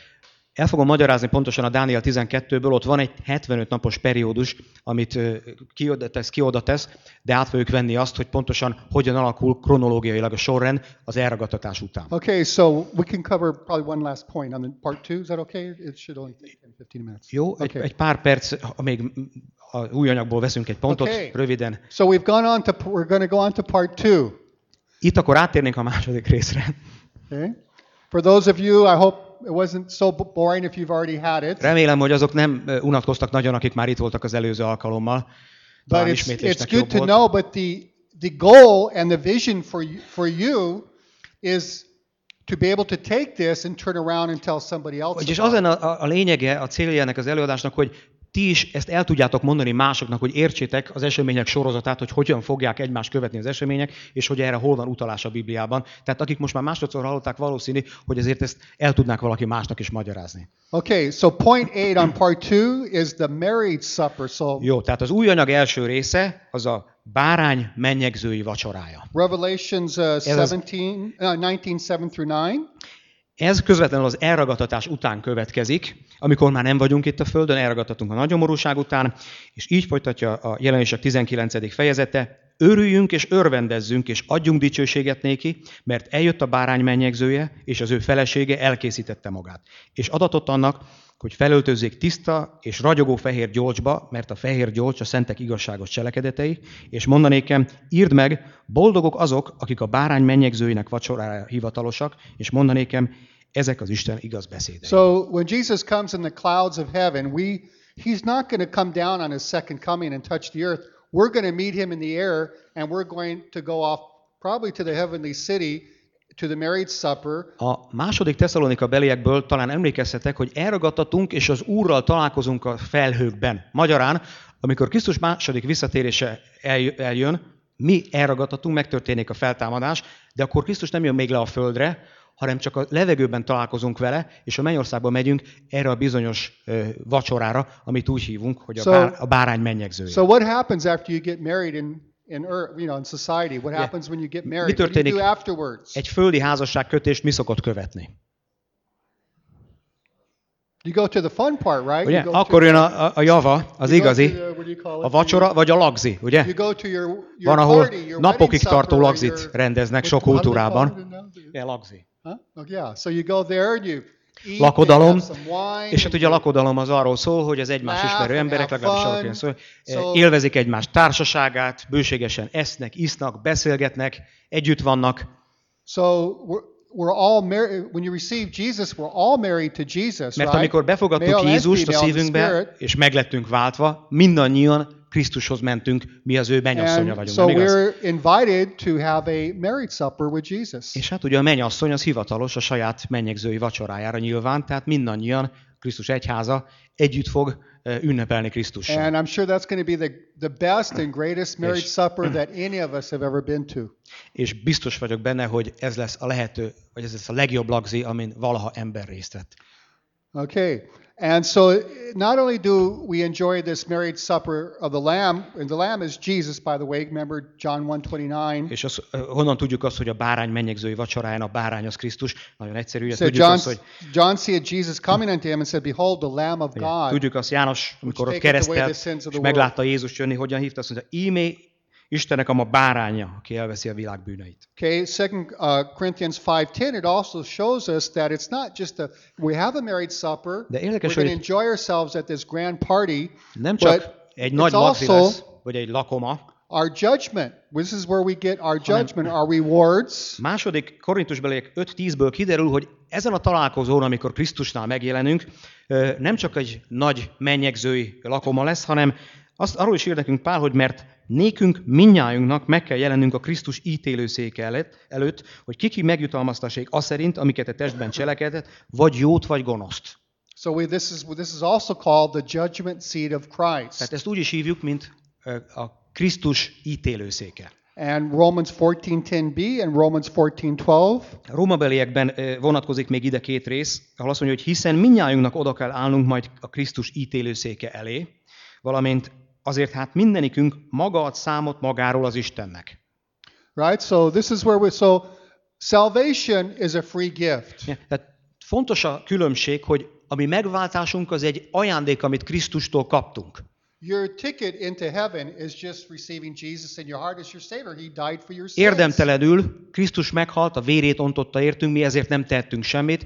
El fogom magyarázni pontosan a Dániel 12-ből, ott van egy 75 napos periódus, amit ö, kioda tesz, kioda tesz, de át fogjuk venni azt, hogy pontosan hogyan alakul kronológiailag a sorrend az elragadtatás után. Okay, so we can cover probably one last point on the part two. Is that okay? It should only take 10, 15 minutes. Jó, egy, Okay. egy pár perc, ha még a új anyagból veszünk egy pontot, Okay. röviden. So we've gone on to we're going to go on to part two. Itt akkor áttérnénk a második részre. Okay. For those of you, I hope it wasn't so boring if you've already had it. Remélem, hogy azok nem unatkoztak nagyon, akik már itt voltak az előző alkalommal. But it's, it's good to volt. know. But the the goal and the vision for you, for you is to be able to take this and turn around and tell somebody else. Vagyis az lenne a, a lényege, a célja ennek az előadásnak, hogy ti is ezt el tudjátok mondani másoknak, hogy értsétek az események sorozatát, hogy hogyan fogják egymást követni az események, és hogy erre hol van utalás a Bibliában. Tehát akik most már másodszor hallották, valószínű, hogy ezért ezt el tudnák valaki másnak is magyarázni. Okay, so point eight on part two is the marriage supper. So Jó, tehát az új anyag első része az a bárány mennyegzői vacsorája. Revelations uh, az- 17, uh, 19, 7 through 9. Ez közvetlenül az elragadtatás után következik, amikor már nem vagyunk itt a Földön, elragadtatunk a nagyomorúság után, és így folytatja a jelenések 19. fejezete, örüljünk és örvendezzünk, és adjunk dicsőséget néki, mert eljött a bárány mennyegzője, és az ő felesége elkészítette magát. És adatott annak, hogy felöltözzék tiszta és ragyogó fehér gyolcsba, mert a fehér gyolcs a szentek igazságos cselekedetei, és mondanékem, írd meg, boldogok azok, akik a bárány mennyegzőinek vacsorára hivatalosak, és mondanékem, ezek az Isten igaz beszédei. So when Jesus comes in the clouds of heaven, we he's not going to come down on his second coming and touch the earth. We're going to meet him in the air and we're going to go off probably to the heavenly city to the married supper. A második Tesszalonika beliekből talán emlékezhetek, hogy elragadtatunk, és az Úrral találkozunk a felhőkben. Magyarán, amikor Krisztus második visszatérése elj- eljön, mi elragadtatunk, megtörténik a feltámadás, de akkor Krisztus nem jön még le a földre, hanem csak a levegőben találkozunk vele, és a mennyországba megyünk erre a bizonyos ö, vacsorára, amit úgy hívunk, hogy a, So- bár, a bárány mennyegzője. So what happens after you get married in in earth, you know, in society? What happens when you get married? What do you történik? do afterwards? Egy földi házasságkötést mi szokott követni? You go to the fun part, right? Ugye? You go Akkor jön a, a, java, az you igazi, the- a vacsora vagy a lagzi, ugye? You go to your, your Van, ahol party, your napokig tartó lagzit rendeznek sok kultúrában. Igen, lagzi. Huh? Yeah. So you go there and you eat, Lakodalom, és hát ugye a lakodalom az arról szól, hogy az egymás ismerő emberek, legalábbis kéne szól, So- élvezik egymás társaságát, bőségesen esznek, isznak, beszélgetnek, együtt vannak, So we're, all married. When you receive Jesus, we're all married to Jesus, mert amikor befogadtuk Jézust a szívünkbe, és meglettünk váltva, mindannyian Krisztushoz mentünk, mi az ő mennyasszonya vagyunk, so nem igaz? we're invited to have a married supper with Jesus. És hát ugye a mennyasszony az hivatalos a saját mennyegzői vacsorájára nyilván, tehát mindannyian, Krisztus egyháza együtt fog ünnepelni Krisztussal. And I'm sure that's going to be the, the best and greatest married Yes. supper [clears throat] that any of us have ever been to. És biztos vagyok benne, hogy ez lesz a lehető, vagy ez lesz a legjobb lagzi, amin valaha ember részt vett. Okay. And so not only do we enjoy this married supper of the Lamb, and the Lamb is Jesus, by the way. Remember John 129. És az, honnan tudjuk azt, hogy a bárány mennyegzői vacsoráján a bárány az Krisztus? Nagyon egyszerű, ugye So tudjuk John, azt, hogy John seeth Jesus coming unto him and said, Behold, the Lamb of ugye, God. tudjuk azt János, amikor ott keresztelt, és meglátta Jézus jönni, hogyan hívta azt, mondja, ímé Istenek a ma báránya, aki elveszi a világ bűneit. Okay, Second uh, Corinthians 5:10. It also shows us that it's not just a we have a married supper. De We're érdekes, going to enjoy ourselves at this grand party. nem csak egy nagy also lesz, vagy egy lakoma, our judgment. This is where we get our judgment, our rewards. Második Korintusbeliek 5.10-ből kiderül, hogy ezen a találkozón, amikor Krisztusnál megjelenünk, nem csak egy nagy mennyegzői lakoma lesz, hanem azt arról is ír nekünk Pál, hogy mert nékünk minnyájunknak meg kell jelennünk a Krisztus ítélőszéke előtt, hogy kiki megjutalmaztassék azt szerint, amiket a testben cselekedett, vagy jót, vagy gonoszt. So we, this is this is also called the judgment seat of Christ. Tehát ezt úgy is hívjuk, mint a Krisztus ítélőszéke. And Romans 14:10b and Romans 14:12. A Rómabeliekben vonatkozik még ide két rész, ahol azt mondja, hogy hiszen minnyájunknak oda kell állnunk majd a Krisztus ítélőszéke elé, valamint azért hát mindenikünk maga ad számot magáról az Istennek. Right? So this is where we so salvation is a free gift. Ja, Tehát fontos a különbség, hogy a mi megváltásunk az egy ajándék, amit Krisztustól kaptunk. Your ticket into heaven is just receiving Jesus in your heart as your Savior. He died for your sins. Érdemtelenül Krisztus meghalt, a vérét ontotta értünk, mi ezért nem tettünk semmit.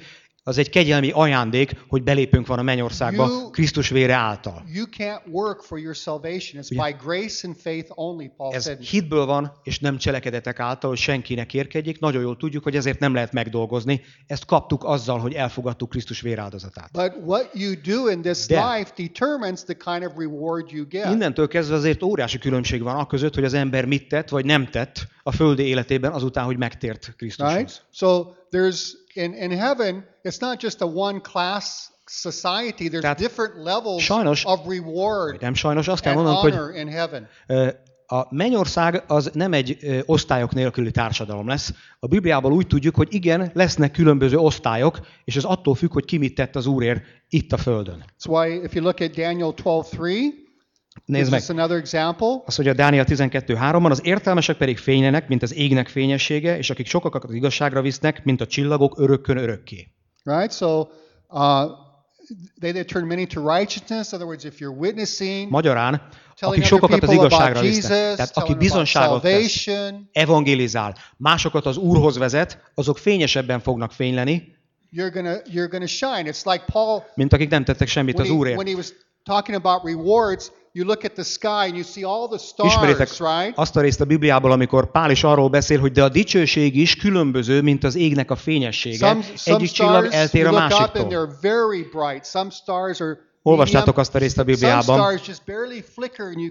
Az egy kegyelmi ajándék, hogy belépünk van a mennyországba You- Krisztus vére által. You can't work for your salvation. It's by grace and faith only, Paul Ez said. hitből van, és nem cselekedetek által, hogy senkinek érkedjék. Nagyon jól tudjuk, hogy ezért nem lehet megdolgozni. Ezt kaptuk azzal, hogy elfogadtuk Krisztus véráldozatát. But what you do in this De- life determines the kind of reward you get. Innentől kezdve azért óriási különbség van a között, hogy az ember mit tett, vagy nem tett a földi életében azután, hogy megtért Krisztushoz. Right? So there's in, in heaven, it's not just a one class society. There's Tehát different levels sajnos- of reward Nem sajnos azt kell and mondanunk, hogy honor in heaven. A mennyország az nem egy osztályok nélküli társadalom lesz. A Bibliából úgy tudjuk, hogy igen, lesznek különböző osztályok, és ez attól függ, hogy ki mit tett az Úrért itt a Földön. That's why if you look at Daniel 12:3, Nézd meg, example. azt mondja Dániel 12.3-ban, az értelmesek pedig fénylenek, mint az égnek fényessége, és akik sokakat az igazságra visznek, mint a csillagok örökkön örökké. Right? So uh, they that turn many to righteousness. In other words, if you're witnessing, Magyarán, akik sokakat az igazságra Jesus, visznek, tehát aki bizonságot tesz, evangelizál, másokat az Úrhoz vezet, azok fényesebben fognak fényleni, you're gonna you're gonna shine. It's like Paul mint akik nem tettek semmit az Úrért. when he was talking about rewards. You look at the sky and you see all the Ismeritek stars, right? azt a részt a Bibliából, amikor Pál is arról beszél, hogy de a dicsőség is különböző, mint az égnek a fényessége. Some, some Egyik csillag eltér a másiktól. Olvastátok azt a részt a Bibliában,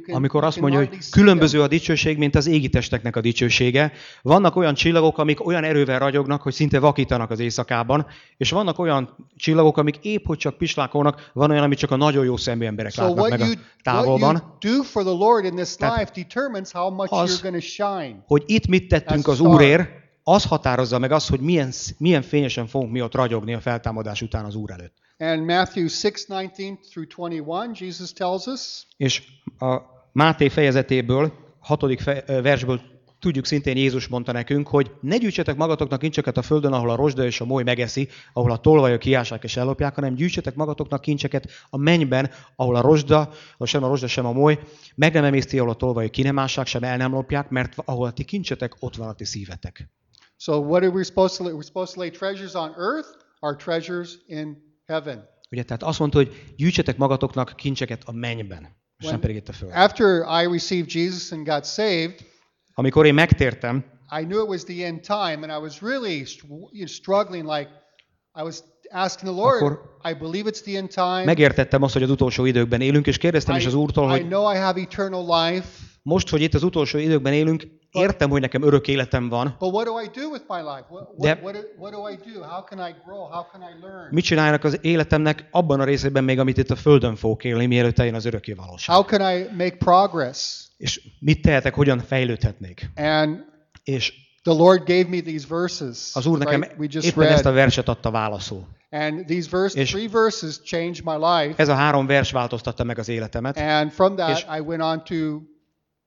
amikor azt mondja, hogy különböző a dicsőség, mint az égi testeknek a dicsősége. Vannak olyan csillagok, amik olyan erővel ragyognak, hogy szinte vakítanak az éjszakában, és vannak olyan csillagok, amik épp hogy csak pislákolnak, van olyan, amit csak a nagyon jó szemű emberek So látnak meg you, a távolban. az-. Hogy itt mit tettünk az. Úrért, az határozza meg azt, hogy milyen, milyen fényesen fogunk mi ott ragyogni a feltámadás után az Úr előtt. And Matthew 6:19 through 21, Jesus tells us, És a Máté fejezetéből, hatodik fe, versből tudjuk szintén Jézus mondta nekünk, hogy ne gyűjtsetek magatoknak kincseket a földön, ahol a rozsda és a moly megeszi, ahol a tolvajok kiássák és ellopják, hanem gyűjtsetek magatoknak kincseket a mennyben, ahol a rozsda, sem a rozsda, sem a moly, meg nem emészti, ahol a tolvajok ki nem ássák, sem el nem lopják, mert ahol a ti kincsetek, ott van a ti szívetek. so what are we supposed to lay? We're supposed to lay treasures on earth, our treasures in heaven. Ugye, tehát azt mondta, hogy gyűjtsetek magatoknak kincseket a mennyben, és nem pedig itt a földön. After I received Jesus and got saved, Amikor én megtértem, I knew it was the end time, and I was really struggling. Like I was asking the Lord, I believe it's the end time. megértettem azt, hogy az utolsó időkben élünk, és kérdeztem I, is az Úrtól, I hogy know I have eternal life, most, hogy itt az utolsó időkben élünk, értem, hogy nekem örök életem van. De-? Mit csinálnak az életemnek abban a részében még, amit itt a Földön fogok élni, mielőtt eljön az örökké valóság? How can I make progress? És mit tehetek, hogyan fejlődhetnék? And És the Lord gave me these verses. az Úr nekem right? We just éppen ezt a read. verset adta válaszul. And these verse, És- three verses changed my life. Ez a három vers változtatta meg az életemet. And from that, I went on to,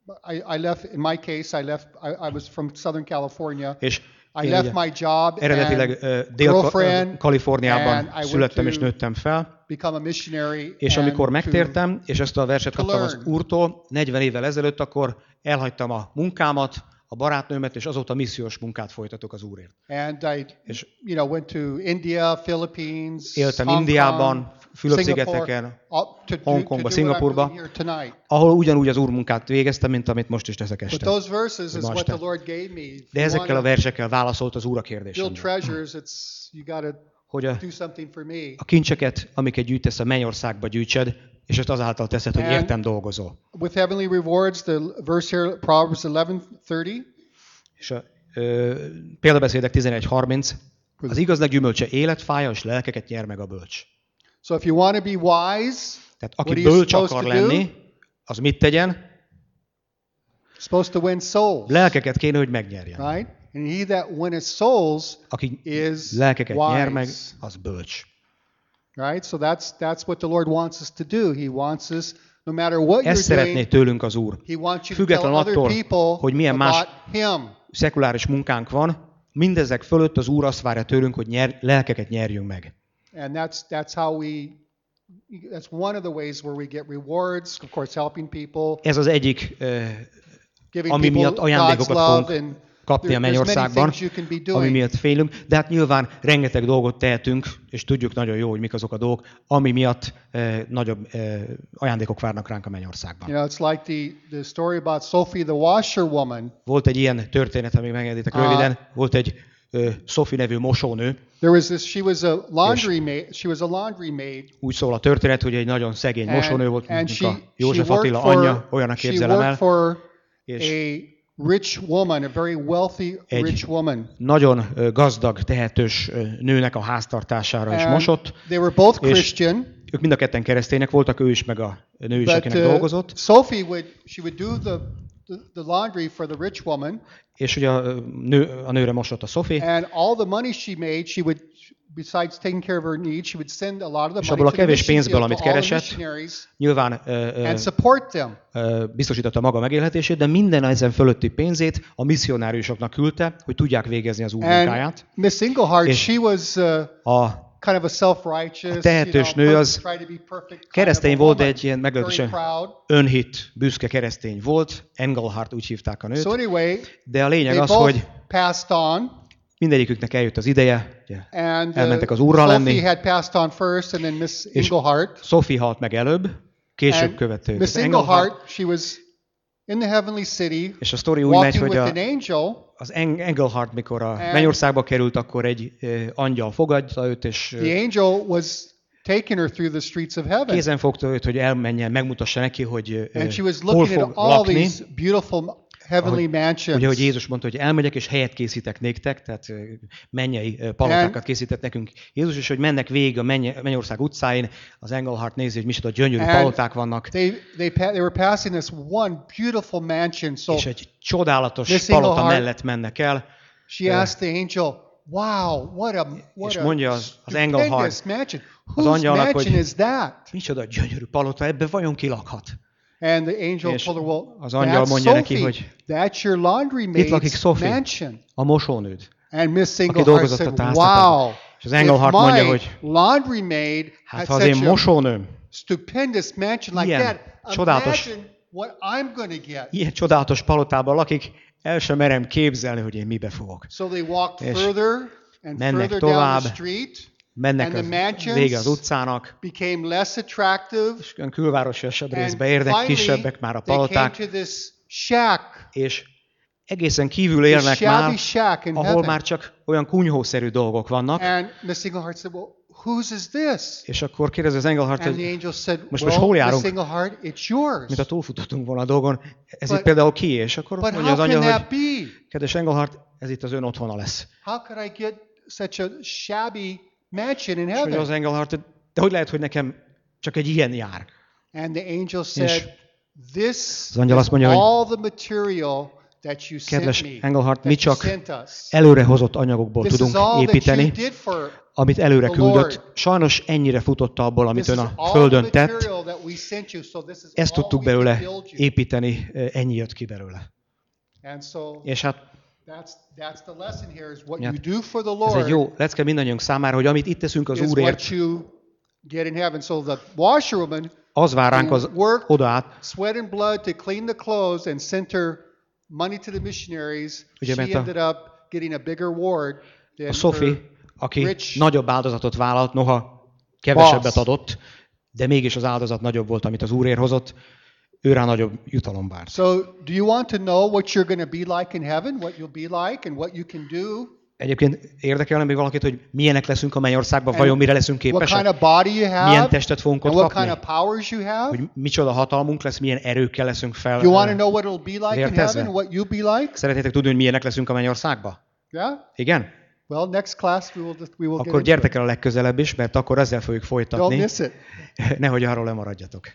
I, I left, in my case, I left, I, I was from Southern California. És I left my job eredetileg and Dél-Kaliforniában születtem és nőttem fel. become a missionary. És amikor megtértem, és ezt a verset kaptam az. Úrtól, 40 évvel ezelőtt, akkor elhagytam a munkámat, a barátnőmet, és azóta missziós munkát folytatok az Úrért. And I, És you know, went to India, Philippines, Éltem Hong Indiában, Fülöp-szigeteken, Hongkongba, Szingapurba. ahol ugyanúgy az Úr munkát végeztem, mint amit most is teszek este. este. De ezekkel a versekkel válaszolt az Úr a kérdésemre. Hogy a, a kincseket, amiket gyűjtesz a mennyországba gyűjtsed, és ezt azáltal teszed, hogy értem dolgozol. With heavenly rewards, the verse here, Proverbs 11:30. És a ö, példabeszédek 11.30, az igaznak gyümölcse életfája, és lelkeket nyer meg a bölcs. So if you want to be wise, Tehát aki bölcs akar lenni, az mit tegyen? supposed to win souls, Lelkeket kéne, hogy megnyerjen. right? And he that winneth souls Aki is lelkeket nyer meg, wise, az bölcs. Right? So that's that's what the Lord wants us to do. He wants us, no matter what Ezt you're szeretné doing, tőlünk az Úr. He wants you to tell Független other attól, people hogy milyen más-. Szekuláris munkánk van, mindezek fölött az Úr azt várja tőlünk, hogy nyer, lelkeket nyerjünk meg. And that's that's how we. That's one of the ways where we get rewards. Of course, helping people, Ez az egyik, giving ami miatt ajándékokat fogunk and kapni a mennyországban, ami miatt félünk, de hát nyilván rengeteg dolgot tehetünk, és tudjuk nagyon jó, hogy mik azok a dolgok, ami miatt eh, nagyobb eh, ajándékok várnak ránk a mennyországban. You know, it's like the, the story about Sophie the washerwoman. Volt egy ilyen történet, ami megengeditek Ah. röviden, volt egy ö, Sophie nevű mosónő, There was this. She was a laundry maid. She was a laundry maid. úgy szól a történet, hogy egy nagyon szegény mosónő volt, mint a József Attila anyja, olyanak képzelem el, és rich woman, a very wealthy Egy- rich woman. nagyon gazdag, tehetős nőnek a háztartására is mosott. they were both Christian, Ők mind a ketten keresztények voltak, ő is, meg a nő is, but akinek uh, dolgozott. Sophie would she would do the the laundry for the rich woman, És ugye a, nő, a nőre mosott a Sophie, and all the money she made, she would besides taking care of her needs, she would send a lot of the És money abból a kevés pénzből, amit keresett, nyilván ö, biztosította maga megélhetését, de minden ezen fölötti pénzét a misszionáriusoknak küldte, hogy tudják végezni az úr munkáját. Miss Engelhardt, És- she was uh, A kind of a self-righteous, A tehetős nő az keresztény volt, egy ilyen meglehetősen önhit, büszke keresztény volt. Engelhardt úgy hívták a nőt. De a lényeg az, hogy mindegyiküknek eljött az ideje. Ugye, and elmentek uh, az úrral lenni. Sophie had passed on first, and then Miss És Engelhardt. Sophie halt meg előbb, később And követte őt. Miss az Engelhardt, she was in the heavenly city, és a sztori úgy megy, walking hogy with a, an angel. az Eng- Engelhardt, mikor a mennyországba került, akkor egy ö, angyal fogadta őt, és The angel was taking her through the streets of heaven. kézen fogta őt, hogy elmenjen, megmutassa neki, hogy ö, And she was hol looking fog at all lakni. these beautiful heavenly mansions. Ugye, hogy Jézus mondta, hogy elmegyek és helyet készítek néktek, tehát mennyei palotákat készített nekünk Jézus, és hogy mennek végig a menny- mennyország utcáin, az Engelhardt nézi, hogy micsoda gyönyörű And paloták vannak, They, they, they were passing this one beautiful mansion. So és egy csodálatos palota mellett mennek el, she asked the angel, Wow, what a, what És mondja az- az Engelhardt az angyalnak, hogy- is that? micsoda gyönyörű palota, ebbe vajon ki lakhat? And the angel És told her, well, az angyal that's mondja neki, Sophie. hogy That's your laundry lakik maid's Sophie. mansion. A mosónőd. And Miss aki dolgozott a said, táztetőben. wow, És az Engelhardt mondja, hogy laundry maid hát ha az én mosónőm stupendous mansion like Ilyen that, csodálatos- what I'm to get. ilyen csodálatos palotában lakik, el sem merem képzelni, hogy én mibe fogok. So they walked És further and mennek further down tovább, the street, Mennek az vége az utcának, became less attractive, és olyan külvárosiasabb részbe érnek, kisebbek már a paloták, és egészen kívül élnek már, ahol már csak olyan kunyhószerű dolgok vannak, whose is this? és akkor kérdezi az Engelhardt, hogy Most- most hol járunk? Engelhardt, it's yours. mint a túlfutottunk volna a dolgon, ez But- itt például ki, és akkor But mondja az that hogy be? kedves Engelhardt, ez itt az ön otthona lesz. How could I get such a shabby mansion in És heaven? az Engelhardt, hogy de hogy lehet, hogy nekem csak egy ilyen jár? And the angel said, This az angyal azt mondja, all the material that you Kedves Engelhardt, mi csak előrehozott anyagokból This is tudunk építeni, amit előre küldött. Sajnos ennyire futotta abból, amit ön a földön tett, ezt tudtuk belőle építeni, ennyi jött ki belőle. És hát that's that's the lesson here is what you do for the ez egy Lord jó lecke mindannyiunk számára, hogy amit itt teszünk az is Úrért, what you get in heaven. So the washerwoman az vár ránk az work oda át, sweat and blood to clean the clothes and sent her money to the missionaries. Ugye, She ended up getting a bigger ward than a Sophie, aki rich nagyobb áldozatot vállalt, noha kevesebbet boss. adott, de mégis az áldozat nagyobb volt, amit az Úrért hozott, ő rá nagyobb jutalom várt. So, do you want to know what you're going to be like in heaven, what you'll be like, and what you can do? Egyébként érdekelne még valakit, hogy milyenek leszünk a mennyországban, vajon mire leszünk What képesek? kind of body you have? Milyen testet fogunk ott kapni? kind of powers you have? Hogy micsoda hatalmunk lesz, milyen erőkkel leszünk fel. You want to know what it'll be like in heaven, what you'll be like? Szeretnétek tudni, hogy milyenek leszünk a mennyországban? Yeah? Igen? Well, next class we will just, we will Akkor gyertek el a legközelebb is, mert akkor ezzel fogjuk Don't folytatni. miss it. [laughs] Nehogy arról lemaradjatok.